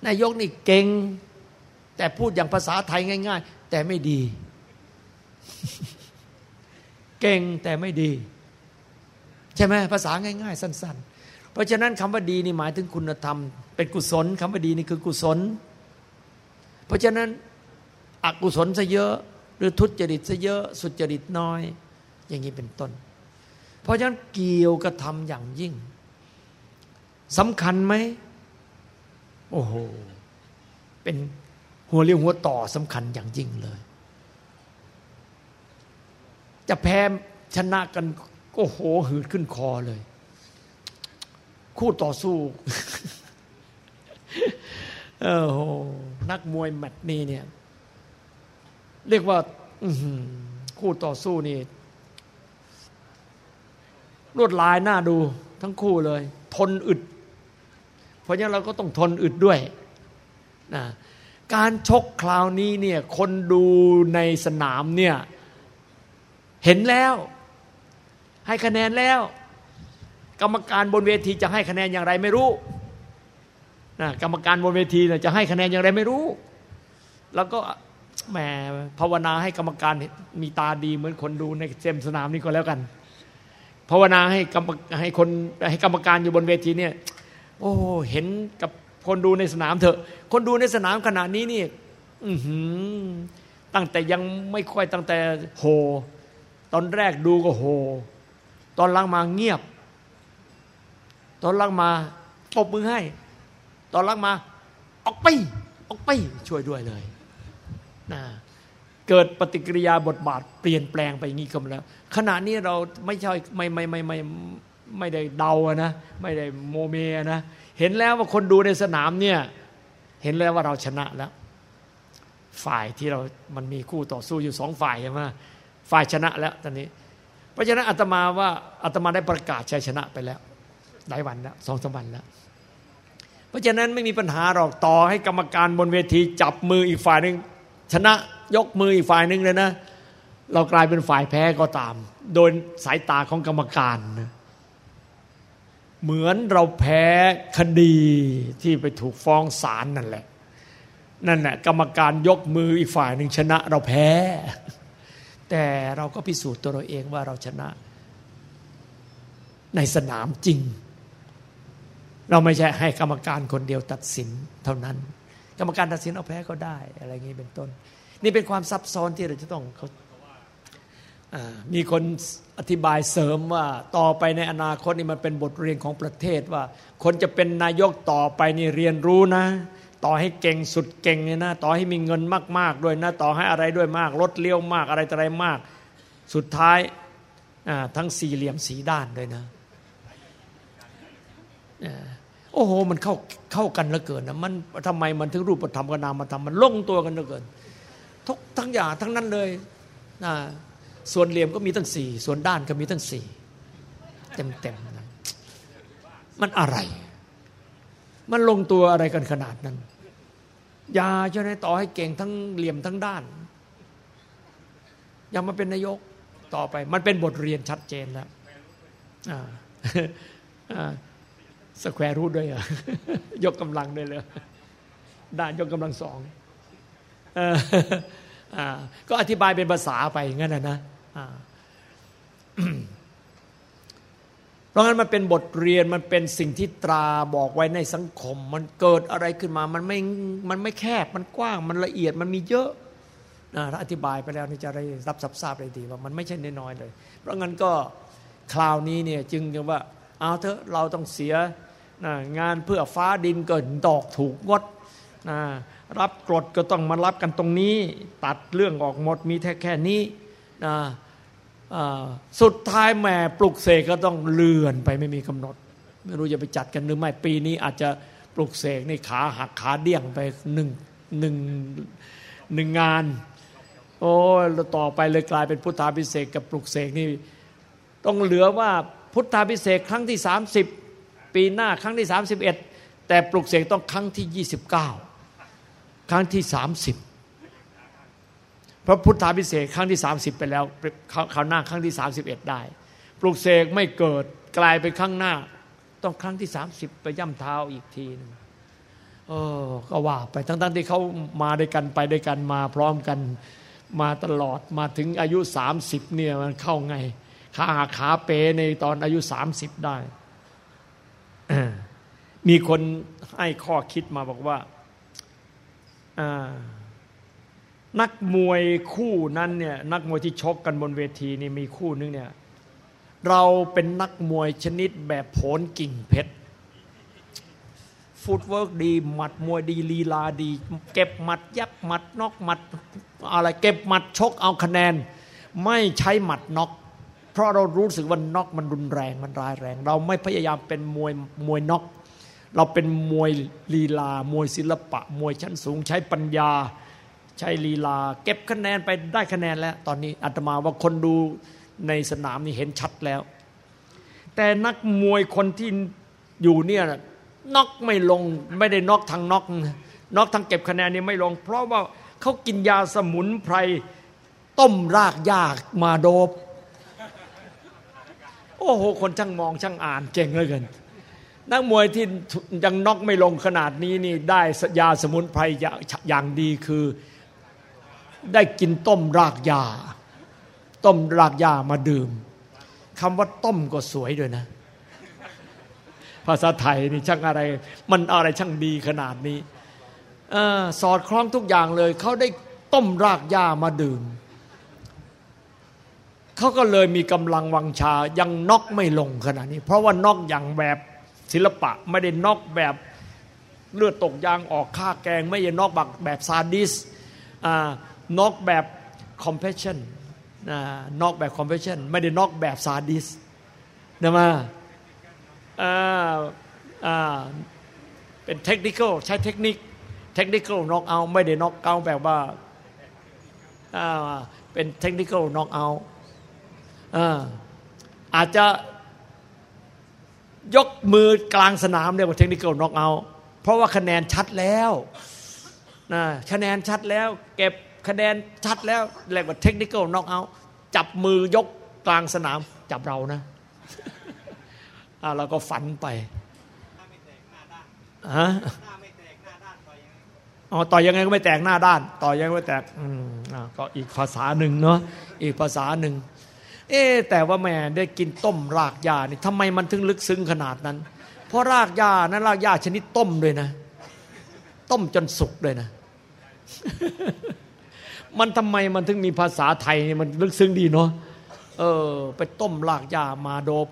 นายกนี่เก่ง แต่พูดอย่างภาษาไทยง่าย ๆ แต่ไม่ดี เก่งแต่ไม่ดี ใช่ไหมภาษาง่าย ๆ สั้น ๆ เพราะฉะนั้นคำว่าดีนี่หมายถึงคุณธรรม เป็นกุศลคำว่าดีนี่คือกุศล เพราะฉะนั้นอกุศลซะเยอะ หรือทุจริตซะเยอะ สุจริตน้อย อย่างนี้เป็นต้น เพราะฉะนั้นเกี่ยวกับธรรมอย่างยิ่งสำคัญไหมโอ้โหเป็นหัวเรียวหัวต่อสำคัญอย่างยิ่งเลย จะแพ้ชนะกันก็โหหืดขึ้นคอเลย คู่ต่อสู้เออโหนักมวยแมตช์นี้เนี่ย เรียกว่าคู่ต่อสู้นี่ลวดลายหน้าดูทั้งคู่เลย ทนอึด เพราะงั้นเราก็ต้องทนอึดด้วยนะการชกคราวนี้เนี่ย คนดูในสนามเนี่ย เห็นแล้ว ให้คะแนนแล้ว กรรมการบนเวทีจะให้คะแนนอย่างไรไม่รู้นะกรรมการบนเวทีจะให้คะแนนอย่างไรไม่รู้ แล้วก็แหมภาวนาให้กรรมการมีตาดีเหมือนคนดูในเซมสนามนี้ก็แล้วกันภาวนาให้กรรมให้คนให้กรรมการอยู่บนเวทีเนี่ย โอ้เห็นกับคนดูในสนามเถอะ คนดูในสนามขณะนี้นี่ตั้งแต่ยังไม่ค่อยตั้งแต่โห ตอนแรกดูก็โห ตอนหลังมาเงียบ ตอนหลังมาปบมือให้ ตอนหลังมา ออกไป ออกไป ช่วยด้วยเลยนะเกิดปฏิกิริยาบทบาท เปลี่ยนแปลงไปงี้ก็มาแล้ว ขณะนี้เราไม่ใช่ไม่ไม่ไม่ไม่ไม่ได้เดานะ ไม่ได้โมเมนะ เห็นแล้วว่าคนดูในสนามเนี่ย เห็นแล้วว่าเราชนะแล้ว ฝ่ายที่เรามันมีคู่ต่อสู้อยู่สองฝ่ายใช่ไหม ฝ่ายชนะแล้วตอนนี้ เพราะฉะนั้นอาตมาว่าอาตมาได้ประกาศชัยชนะไปแล้ว หลายวันแล้วสองสามวันแล้ว เพราะฉะนั้นไม่มีปัญหาหรอกต่อให้กรรมการบนเวทีจับมืออีกฝ่ายหนึ่งชนะยกมืออีกฝ่ายหนึ่งเลยนะ เรากลายเป็นฝ่ายแพ้ก็ตาม โดยสายตาของกรรมการนะเหมือนเราแพ้คดีที่ไปถูกฟ้องศาลนั่นแหละ นั่นแหละกรรมการยกมืออีกฝ่ายหนึ่งชนะเราแพ้ แต่เราก็พิสูจน์ตัวเราเองว่าเราชนะ ในสนามจริง เราไม่ใช่ให้กรรมการคนเดียวตัดสินเท่านั้น กรรมการตัดสินเอาแพ้ก็ได้ อะไรอย่างนี้เป็นต้น นี่เป็นความซับซ้อนที่เราจะต้องเขามีคนอธิบายเสริมว่าต่อไปในอนาคตนี่มันเป็นบทเรียนของประเทศว่า คนจะเป็นนายกต่อไปนี่เรียนรู้นะ ต่อให้เก่งสุดเก่งเนี่ยนะต่อให้มีเงินมาก ๆ ด้วยนะต่อให้อะไรด้วยมากรถเลี้ยวมากอะไรอะไรมาก สุดท้ายทั้งสี่เหลี่ยมสีด้านด้วยนะโอ้โหมันเข้าเข้ากันเหลือเกินนะมันทำไมมันถึงรูปธรรมกับนามธรรมมันลงตัวกันเหลือเกินทุกทั้งอย่างทั้งนั้นเลยนะส่วนเหลี่ยมก็มีตั้งสี่ส่วนด้านก็มีตั้งสี่เต็มเต็มนะมันอะไร มันลงตัวอะไรกันขนาดนั้นอย่าจะให้ต่อให้เก่งทั้งเหลี่ยมทั้งด้าน ยังมาเป็นนายกต่อไป มันเป็นบทเรียนชัดเจนแล้วสแควร์รูทด้วยเหรอยกกำลังด้วยเลยด้านยกกำลังสองก็อธิบายเป็นภาษาไปงั้นนะนะ เพราะงั้นมันเป็นบทเรียนมันเป็นสิ่งที่ตราบอกไว้ในสังคม มันเกิดอะไรขึ้นมามันไม่มันไม่แคบมันกว้างมันละเอียดมันมีเยอะนะถ้าอธิบายไปแล้วนี่จะได้รับทราบได้ดีว่ามันไม่ใช่น้อยเลย เพราะงั้นก็คราวนี้เนี่ยจึงว่าเอาเถอะเราต้องเสียนะงานเพื่อฟ้าดินเกิดดอกถูกงดนะรับกรดก็ต้องมารับกันตรงนี้ ตัดเรื่องออกหมดมีแค่แค่นี้นะ สุดท้ายแม่ปลุกเสกก็ต้องเลื่อนไปไม่มีกำหนด ไม่รู้จะไปจัดกันหรือไม่ปีนี้อาจจะปลุกเสกในขาหักขาเดี่ยงไปหนึ่งหนึ่งหนึ่งงาน โอ้ต่อไปเลยกลายเป็นพุทธาพิเศษกับปลุกเสกนี่ต้องเหลือว่าพุทธาพิเศษครั้งที่ 30 ปีหน้าครั้งที่ 31 แต่ปลุกเสกต้องครั้งที่ 29 ครั้งที่ 30 พระพุทธาพิเศษครั้งที่ 30 ไปแล้วคราวหน้าครั้งที่ 31 ได้ ปลุกเสกไม่เกิดกลายเป็นครั้งหน้า ต้องครั้งที่ 30 ไปย่ำเท้าอีกทีนึงเออก็ว่าไปทั้งๆที่เขามาด้วยกันไปด้วยกันมาพร้อมกันมาตลอดมาถึงอายุ 30 เนี่ยมันเข้าไงขาหักขาเปในตอนอายุ 30 ได้ มีคนให้ข้อคิดมาบอกว่าอ่า นักมวยคู่นั้นเนี่ยนักมวยที่ชกกันบนเวทีนี่มีคู่นึงเนี่ยเราเป็นนักมวยชนิดแบบโผนกิ่งเพชรfootwork ดีหมัดมวยดีลีลาดี เก็บหมัดแย็บหมัดน็อกหมัดอะไรเก็บหมัดชกเอาคะแนน ไม่ใช้หมัดน็อกเพราะเรารู้สึกว่าน็อกมันรุนแรงมันร้ายแรง เราไม่พยายามเป็นมวยมวยน็อกเราเป็นมวยลีลามวยศิลปะ มวยชั้นสูงใช้ปัญญา ใช้ลีลา เก็บคะแนนไปได้คะแนนแล้ว ตอนนี้อาตมาว่าคนดูในสนามนี่เห็นชัดแล้ว แต่นักมวยคนที่อยู่เนี่ยน็อกไม่ลงไม่ได้น็อกทางน็อกน็อกทางเก็บคะแนนนี่ไม่ลง เพราะว่าเขากินยาสมุนไพรต้มรากยากมาโดบ โอ้โห คนช่างมองช่างอ่านเก่งเลยกันนักมวยที่ยังน็อกไม่ลงขนาดนี้นี่ได้ยาสมุนไพรอย่างดีคือ ได้กินต้มรากยาต้มรากหญ้ามาดื่มคำว่าต้มก็สวยด้วยนะ ภาษาไทยนี่ช่างอะไร มันอะไรช่างดีขนาดนี้อสอดคล้องทุกอย่างเลย เขาได้ต้มรากหญ้ามาดื่ม เขาก็เลยมีกำลังวังชายังนอกไม่ลงขนาดนี้ เพราะว่านอกอย่างแบบศิลปะไม่ได้นอกแบบเลือดตกยางออกค่าแกง ไม่ใช่นอกแบบแบบซาดิส น็อกแบบ compassion น็อกแบบ compassion ไม่ได้น็อกแบบซาดิสนะมาเป็นเทคนิคใช้เทคนิคเทคนิคน็อกเอาต์ไม่ได้น็อกเอาต์แบบว่าเป็นเทคนิคน็อกเอาต์อาจจะยกมือกลางสนามเรียกว่าเทคนิคน็อกเอาต์เพราะว่าคะแนนชัดแล้วคะแนนชัดแล้ว เก็บ คะแนนชัดแล้วเรียกว่าเทคนิคอลน็อกเอาจับมือยกกลางสนาม จับเรานะเราก็ฝันไปฮะอ๋อต่อยังไงก็ไม่แตกหน้าด้าน ต่อยังไม่แตกอืมก็อีกภาษาหนึ่งเนาะอีกภาษาหนึ่งเอ๊แต่ว่าแม่ได้กินต้มรากหญ้านี่ทำไมมันถึงลึกซึ้งขนาดนั้น เพราะรากหญ้านั้นรากหญ้าชนิดต้มเลยนะ ต้มจนสุกเลยนะ มันทำไมมันถึงมีภาษาไทยมันลึกซึ้งดีเนาะเออ ไปต้มลากยามาโดบ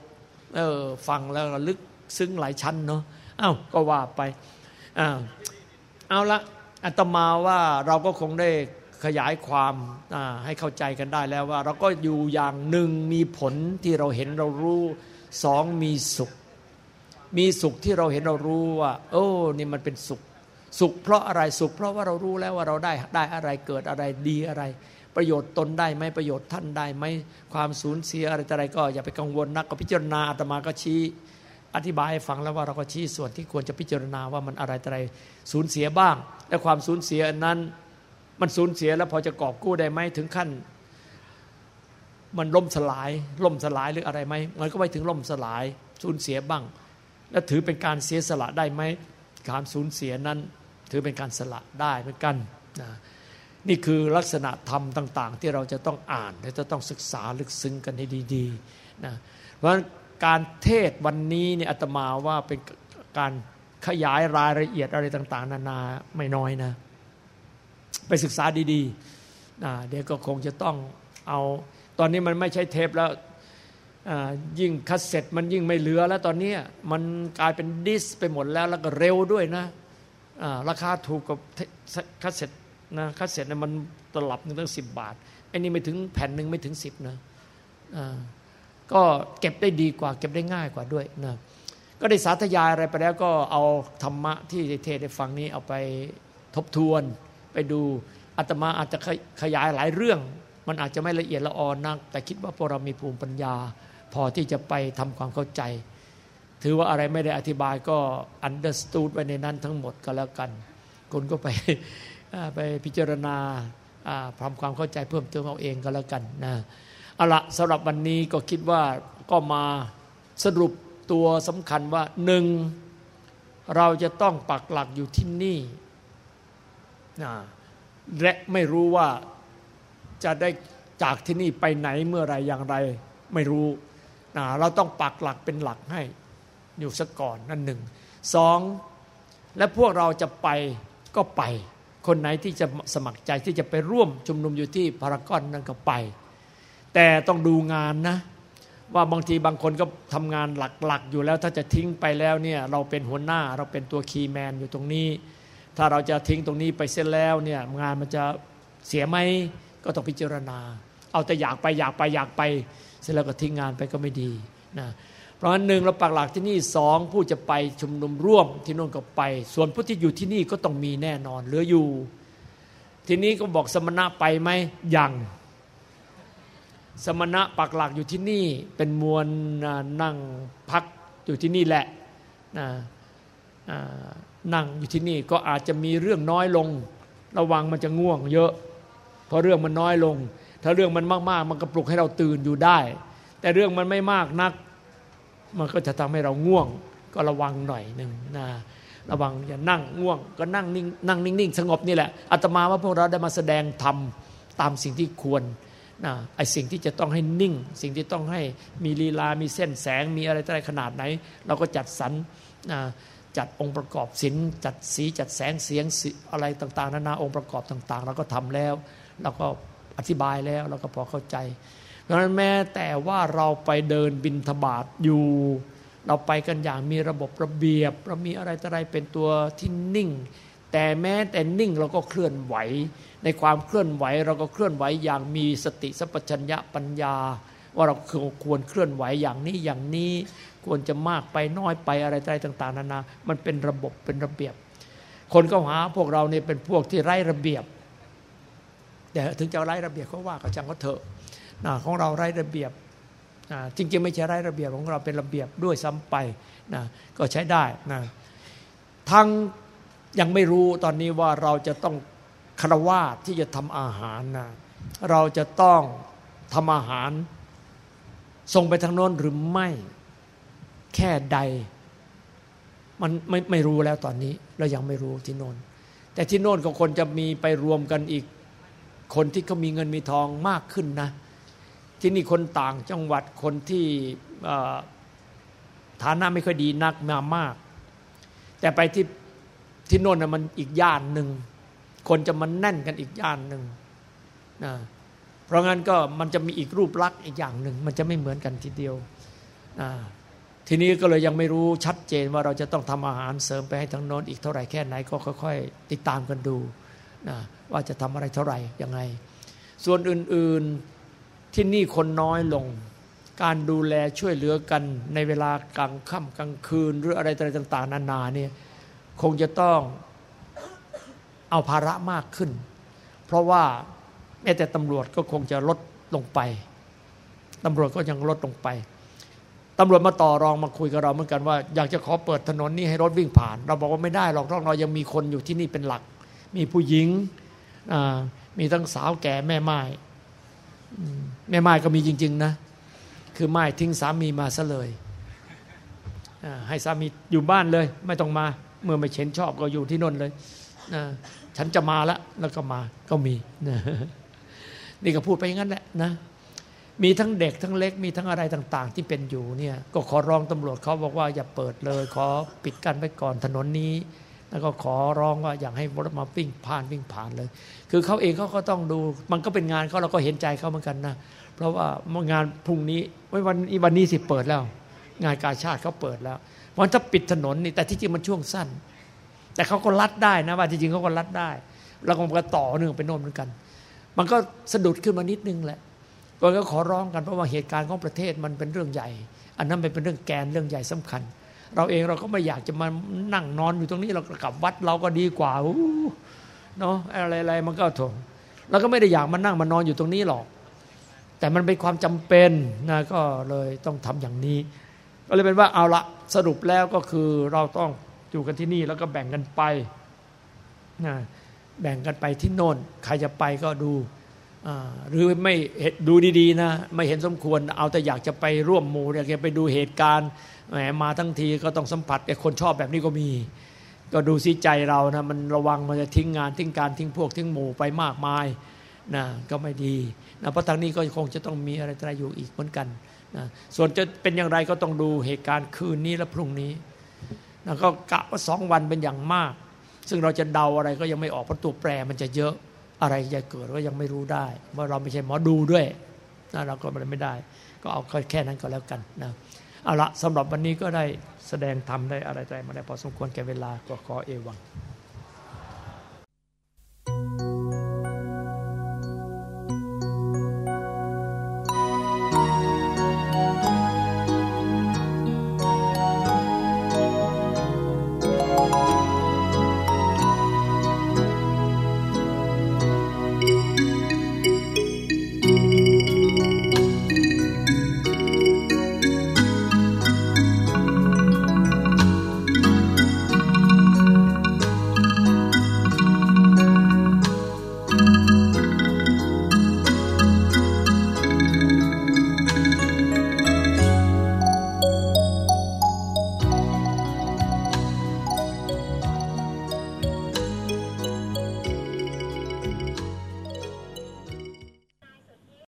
เออฟังแล้วลึกซึ้งหลายชั้นเนาะอ้าวก็ว่าไปอ้าวเอาละอาตมาว่าเราก็คงได้ขยายความให้เข้าใจกันได้แล้วว่า เราก็อยู่อย่างหนึ่งมีผลที่เราเห็นเรารู้สองมีสุข มีสุขที่เราเห็นเรารู้ว่า โอ้นี่มันเป็นสุข สุขเพราะอะไรสุข เพราะว่าเรารู้แล้วว่าเราได้ได้อะไรเกิดอะไรดีอะไร ประโยชน์ตนได้ไหมประโยชน์ท่านได้ไหมความสูญเสียอะไรอะไรก็อย่าไปกังวลนักก็พิจารณาอาตมาก็ชี้อธิบายให้ฟังแล้วว่าเราก็ชี้ส่วนที่ควรจะพิจารณาว่ามันอะไรอะไรสูญเสียบ้าง และความสูญเสียนั้น มันสูญเสียแล้วพอจะกอบกู้ได้ไหมถึงขั้น มันล่มสลายล่มสลายหรืออะไรไหมมันก็ไปถึงล่มสลายสูญเสียบ้าง แล้วถือเป็นการเสียสละได้ไหมการสูญเสียนั้น ถือเป็นการสละได้เหมือนกันนะนี่คือลักษณะธรรมต่าง ๆ ที่เราจะต้องอ่านและจะต้องศึกษาลึกซึ้งกันให้ดีๆนะเพราะการเทศวันนี้เนี่ยอาตมาว่าเป็นการขยายรายละเอียดอะไรต่าง ๆ นานาไม่น้อยนะ ไปศึกษาดีๆนะเดี๋ยวก็คงจะต้องเอา ตอนนี้มันไม่ใช่เทปแล้วยิ่งคัสเซ็ตมันยิ่งไม่เหลือแล้วตอนนี้มันกลายเป็น disc ไปหมดแล้วแล้วก็เร็วด้วยนะ ราคาถูกกับคัสเซ็ตนะคัสเซ็ตเนี่ยมันตลับหนึ่งตั้งสิบบาทไอ้นี่ไม่ถึงแผ่นหนึ่งไม่ถึงสิบนะก็เก็บได้ดีกว่า เก็บได้ง่ายกว่าด้วยนะก็ได้สาธยายอะไรไปแล้วก็เอาธรรมะที่เทศได้ฟังนี้เอาไปทบทวนไปดูอาตมาอาจจะขยายหลายเรื่อง มันอาจจะไม่ละเอียดละออนนัก แต่คิดว่าพวกเรามีภูมิปัญญา พอที่จะไปทำความเข้าใจ ถือว่าอะไรไม่ได้อธิบายก็ understood ไว้ในนั้นทั้งหมดก็แล้วกัน คุณก็ไปไปพิจารณาทำความเข้าใจเพิ่มเติมเอาเองก็แล้วกันนะเอาละสำหรับวันนี้ก็คิดว่าก็มาสรุปตัวสำคัญว่าหนึ่งเราจะต้องปักหลักอยู่ที่นี่นะและไม่รู้ว่าจะได้จากที่นี่ไปไหนเมื่อไรอย่างไรไม่รู้นะเราต้องปักหลักเป็นหลักให้ อยู่ซะก่อนนั่นหนึ่งสองและพวกเราจะไปก็ไป คนไหนที่จะสมัครใจที่จะไปร่วมชุมนุมอยู่ที่พารากอนนั่นก็ไป แต่ต้องดูงานนะ ว่าบางทีบางคนก็ทำงานหลักๆ อยู่แล้วถ้าจะทิ้งไปแล้วเนี่ยเราเป็นหัวหน้าเราเป็นตัวคีย์แมนอยู่ตรงนี้ ถ้าเราจะทิ้งตรงนี้ไปเส้นแล้วเนี่ยงานมันจะเสียไหมก็ต้องพิจารณา เอาแต่อยากไปอยากไปอยากไป เสร็จแล้วก็ทิ้งงานไปก็ไม่ดีนะ เพราะงั้นหนึ่งเราปักหลักที่นี่สองผู้จะไปชุมนุมร่วมที่นู่นก็ไป ส่วนผู้ที่อยู่ที่นี่ก็ต้องมีแน่นอนเหลืออยู่ ทีนี้ก็บอกสมณะไปไหมยังสมณะปักหลักอยู่ที่นี่เป็นมวลนั่งพักอยู่ที่นี่แหละนั่งอยู่ที่นี่ก็อาจจะมีเรื่องน้อยลง ระวังมันจะง่วงเยอะ เพราะเรื่องมันน้อยลง ถ้าเรื่องมันมากๆ มันก็ปลุกให้เราตื่นอยู่ได้ แต่เรื่องมันไม่มากนัก มันก็จะทำให้เราง่วง ก็ระวังหน่อยหนึ่งนะระวังอย่านั่งง่วง ก็นั่งนิ่งนั่งนิ่งๆสงบนี่แหละอาตมาว่าพวกเราได้มาแสดงธรรมตามสิ่งที่ควรนะไอสิ่งที่จะต้องให้นิ่ง สิ่งที่ต้องให้มีลีลา มีเส้นแสง มีอะไรอะไรขนาดไหน เราก็จัดสรรนะจัดองค์ประกอบศิลจัดสีจัดแสงเสียงอะไรต่าง ๆ นานาองค์ประกอบต่าง ๆ เราก็ทำแล้ว เราก็อธิบายแล้วเราก็พอเข้าใจ เพราะนั้นแม้แต่ว่าเราไปเดินบินทบาทอยู่ เราไปกันอย่างมีระบบระเบียบ เรามีอะไรต่ออะไรเป็นตัวที่นิ่ง แต่แม้แต่นิ่งเราก็เคลื่อนไหว ในความเคลื่อนไหวเราก็เคลื่อนไหวอย่างมีสติสัพพัญญะปัญญา ว่าเราควรเคลื่อนไหวอย่างนี้อย่างนี้ควรจะมากไปน้อยไปอะไรต่าง ๆนานา มันเป็นระบบเป็นระเบียบ คนก็หาพวกเราเนี่ยเป็นพวกที่ไร้ระเบียบ แต่ถึงจะไร้ระเบียบเขาว่าก็จังก็เถอะ ของเราไร้ระเบียบจริงๆไม่ใช่ไร้ระเบียบของเราเป็นระเบียบด้วยซ้ำไปนะก็ใช้ได้นะทั้งยังไม่รู้ตอนนี้ว่าเราจะต้องคารวาที่จะทำอาหารนะเราจะต้องทำอาหารส่งไปทางโน้นหรือไม่แค่ใด มันไม่ไม่รู้แล้วตอนนี้เรายังไม่รู้ที่โน่นแต่ที่โน่นก็คนจะมีไปรวมกันอีก คนที่เขามีเงินมีทองมากขึ้นนะ ที่นี่คนต่างจังหวัดคนที่ฐานะไม่ค่อยดีนักมามาก แต่ไปที่ที่โน่นนะมันอีกย่านหนึ่งคนจะมันแน่นกันอีกย่านหนึ่งนะเพราะงั้นก็มันจะมีอีกรูปลักษณ์อีกอย่างหนึ่งมันจะไม่เหมือนกันทีเดียวนะทีนี้ก็เลยยังไม่รู้ชัดเจนว่าเราจะต้องทำอาหารเสริมไปให้ทั้งโน้นอีกเท่าไหร่แค่ไหนก็ค่อยๆติดตามกันดูนะว่าจะทำอะไรเท่าไหร่ยังไง ส่วนอื่นๆ ที่นี่คนน้อยลง การดูแลช่วยเหลือกันในเวลากลางค่ำกลางคืน หรืออะไรต่างๆ นานาเนี่ยคงจะต้องเอาภาระมากขึ้น เพราะว่าแม้แต่ตำรวจก็คงจะลดลงไปตำรวจก็ยังลดลงไปตำรวจมาต่อรองมาคุยกับเราเหมือนกันว่าอยากจะขอเปิดถนนนี้ให้รถวิ่งผ่าน เราบอกว่าไม่ได้หรอกเพราะเรายังมีคนอยู่ที่นี่เป็นหลัก มีผู้หญิงมีทั้งสาวแก่แม่ไม้ แม่ไม้ก็มีจริง ๆ นะ คือไม้ทิ้งสามีมาซะเลย ให้สามีอยู่บ้านเลย ไม่ต้องมา เมื่อไม่เช็นชอบก็อยู่ที่นนเลยฉันจะมาล้วแล้วก็มาก็มีนี่ก็พูดไปอย่างนั้นแหละนะมีทั้งเด็กทั้งเล็กมีทั้งอะไรต่าง ๆ ที่เป็นอยู่เนี่ย ก็ขอร้องตำรวจเขาบอกว่าอย่าเปิดเลย ขอปิดกั้นไปก่อนถนนนี้ แล้วก็ขอร้องว่าอยากให้รถมาวิ่งผ่านวิ่งผ่านเลย คือเขาเองเขาก็ต้องดู มันก็เป็นงานเขาเราก็เห็นใจเขาเหมือนกันนะ เพราะว่างานพรุ่งนี้ไม่วันวันนี้สิเปิดแล้ว งานกาชาติเขาเปิดแล้ววันถ้าปิดถนนนี่แต่ที่จริงมันช่วงสั้น แต่เขาก็รัดได้นะว่าจริงๆเขาก็รัดได้ แล้วก็ต่อเนื่องไปโน่นเหมือนกัน มันก็สะดุดขึ้นมานิดนึงแหละก็ขอร้องกันเพราะว่าเหตุการณ์ของประเทศมันเป็นเรื่องใหญ่ อันนั้นเป็นเรื่องแกนเรื่องใหญ่สำคัญ เราเองเราก็ไม่อยากจะมานั่งนอนอยู่ตรงนี้เรากลับวัดเราก็ดีกว่าเนาะอะไรๆมันก็ถงเราก็ไม่ได้อยากมานั่งมานอนอยู่ตรงนี้หรอก แต่มันเป็นความจำเป็นนะก็เลยต้องทำอย่างนี้ ก็เลยเป็นว่าเอาละสรุปแล้วก็คือเราต้องอยู่กันที่นี่แล้วก็แบ่งกันไปนะแบ่งกันไปที่โน่น ใครจะไปก็ดูหรือไม่ดูดีๆนะ ไม่เห็นสมควร เอาแต่อยากจะไปร่วมหมู่อยากจะไปดูเหตุการณ์ แหมมาทั้งทีก็ต้องสัมผัสไอ้คนชอบแบบนี้ก็มี ก็ดูสิใจเรานะมันระวังมันจะทิ้งงานทิ้งการทิ้งพวกทิ้งหมู่ไปมากมายนะก็ไม่ดีนะเพราะทางนี้ก็คงจะต้องมีอะไรอะไรอยู่อีกเหมือนกันนะส่วนจะเป็นอย่างไรก็ต้องดูเหตุการณ์คืนนี้และพรุ่งนี้นะก็กะว่าสองวันเป็นอย่างมาก ซึ่งเราจะเดาอะไรก็ยังไม่ออกเพราะตัวแปรมันจะเยอะอะไรจะเกิดก็ยังไม่รู้ได้เพราเราไม่ใช่หมอดูด้วยนะเราก็ไม่ได้ ก็เอาแค่นั้นก็แล้วกันนะ เอาละสำหรับวันนี้ก็ได้แสดงทำได้อะไรใจมาได้พอสมควรแก่เวลาก็ขอเอวัง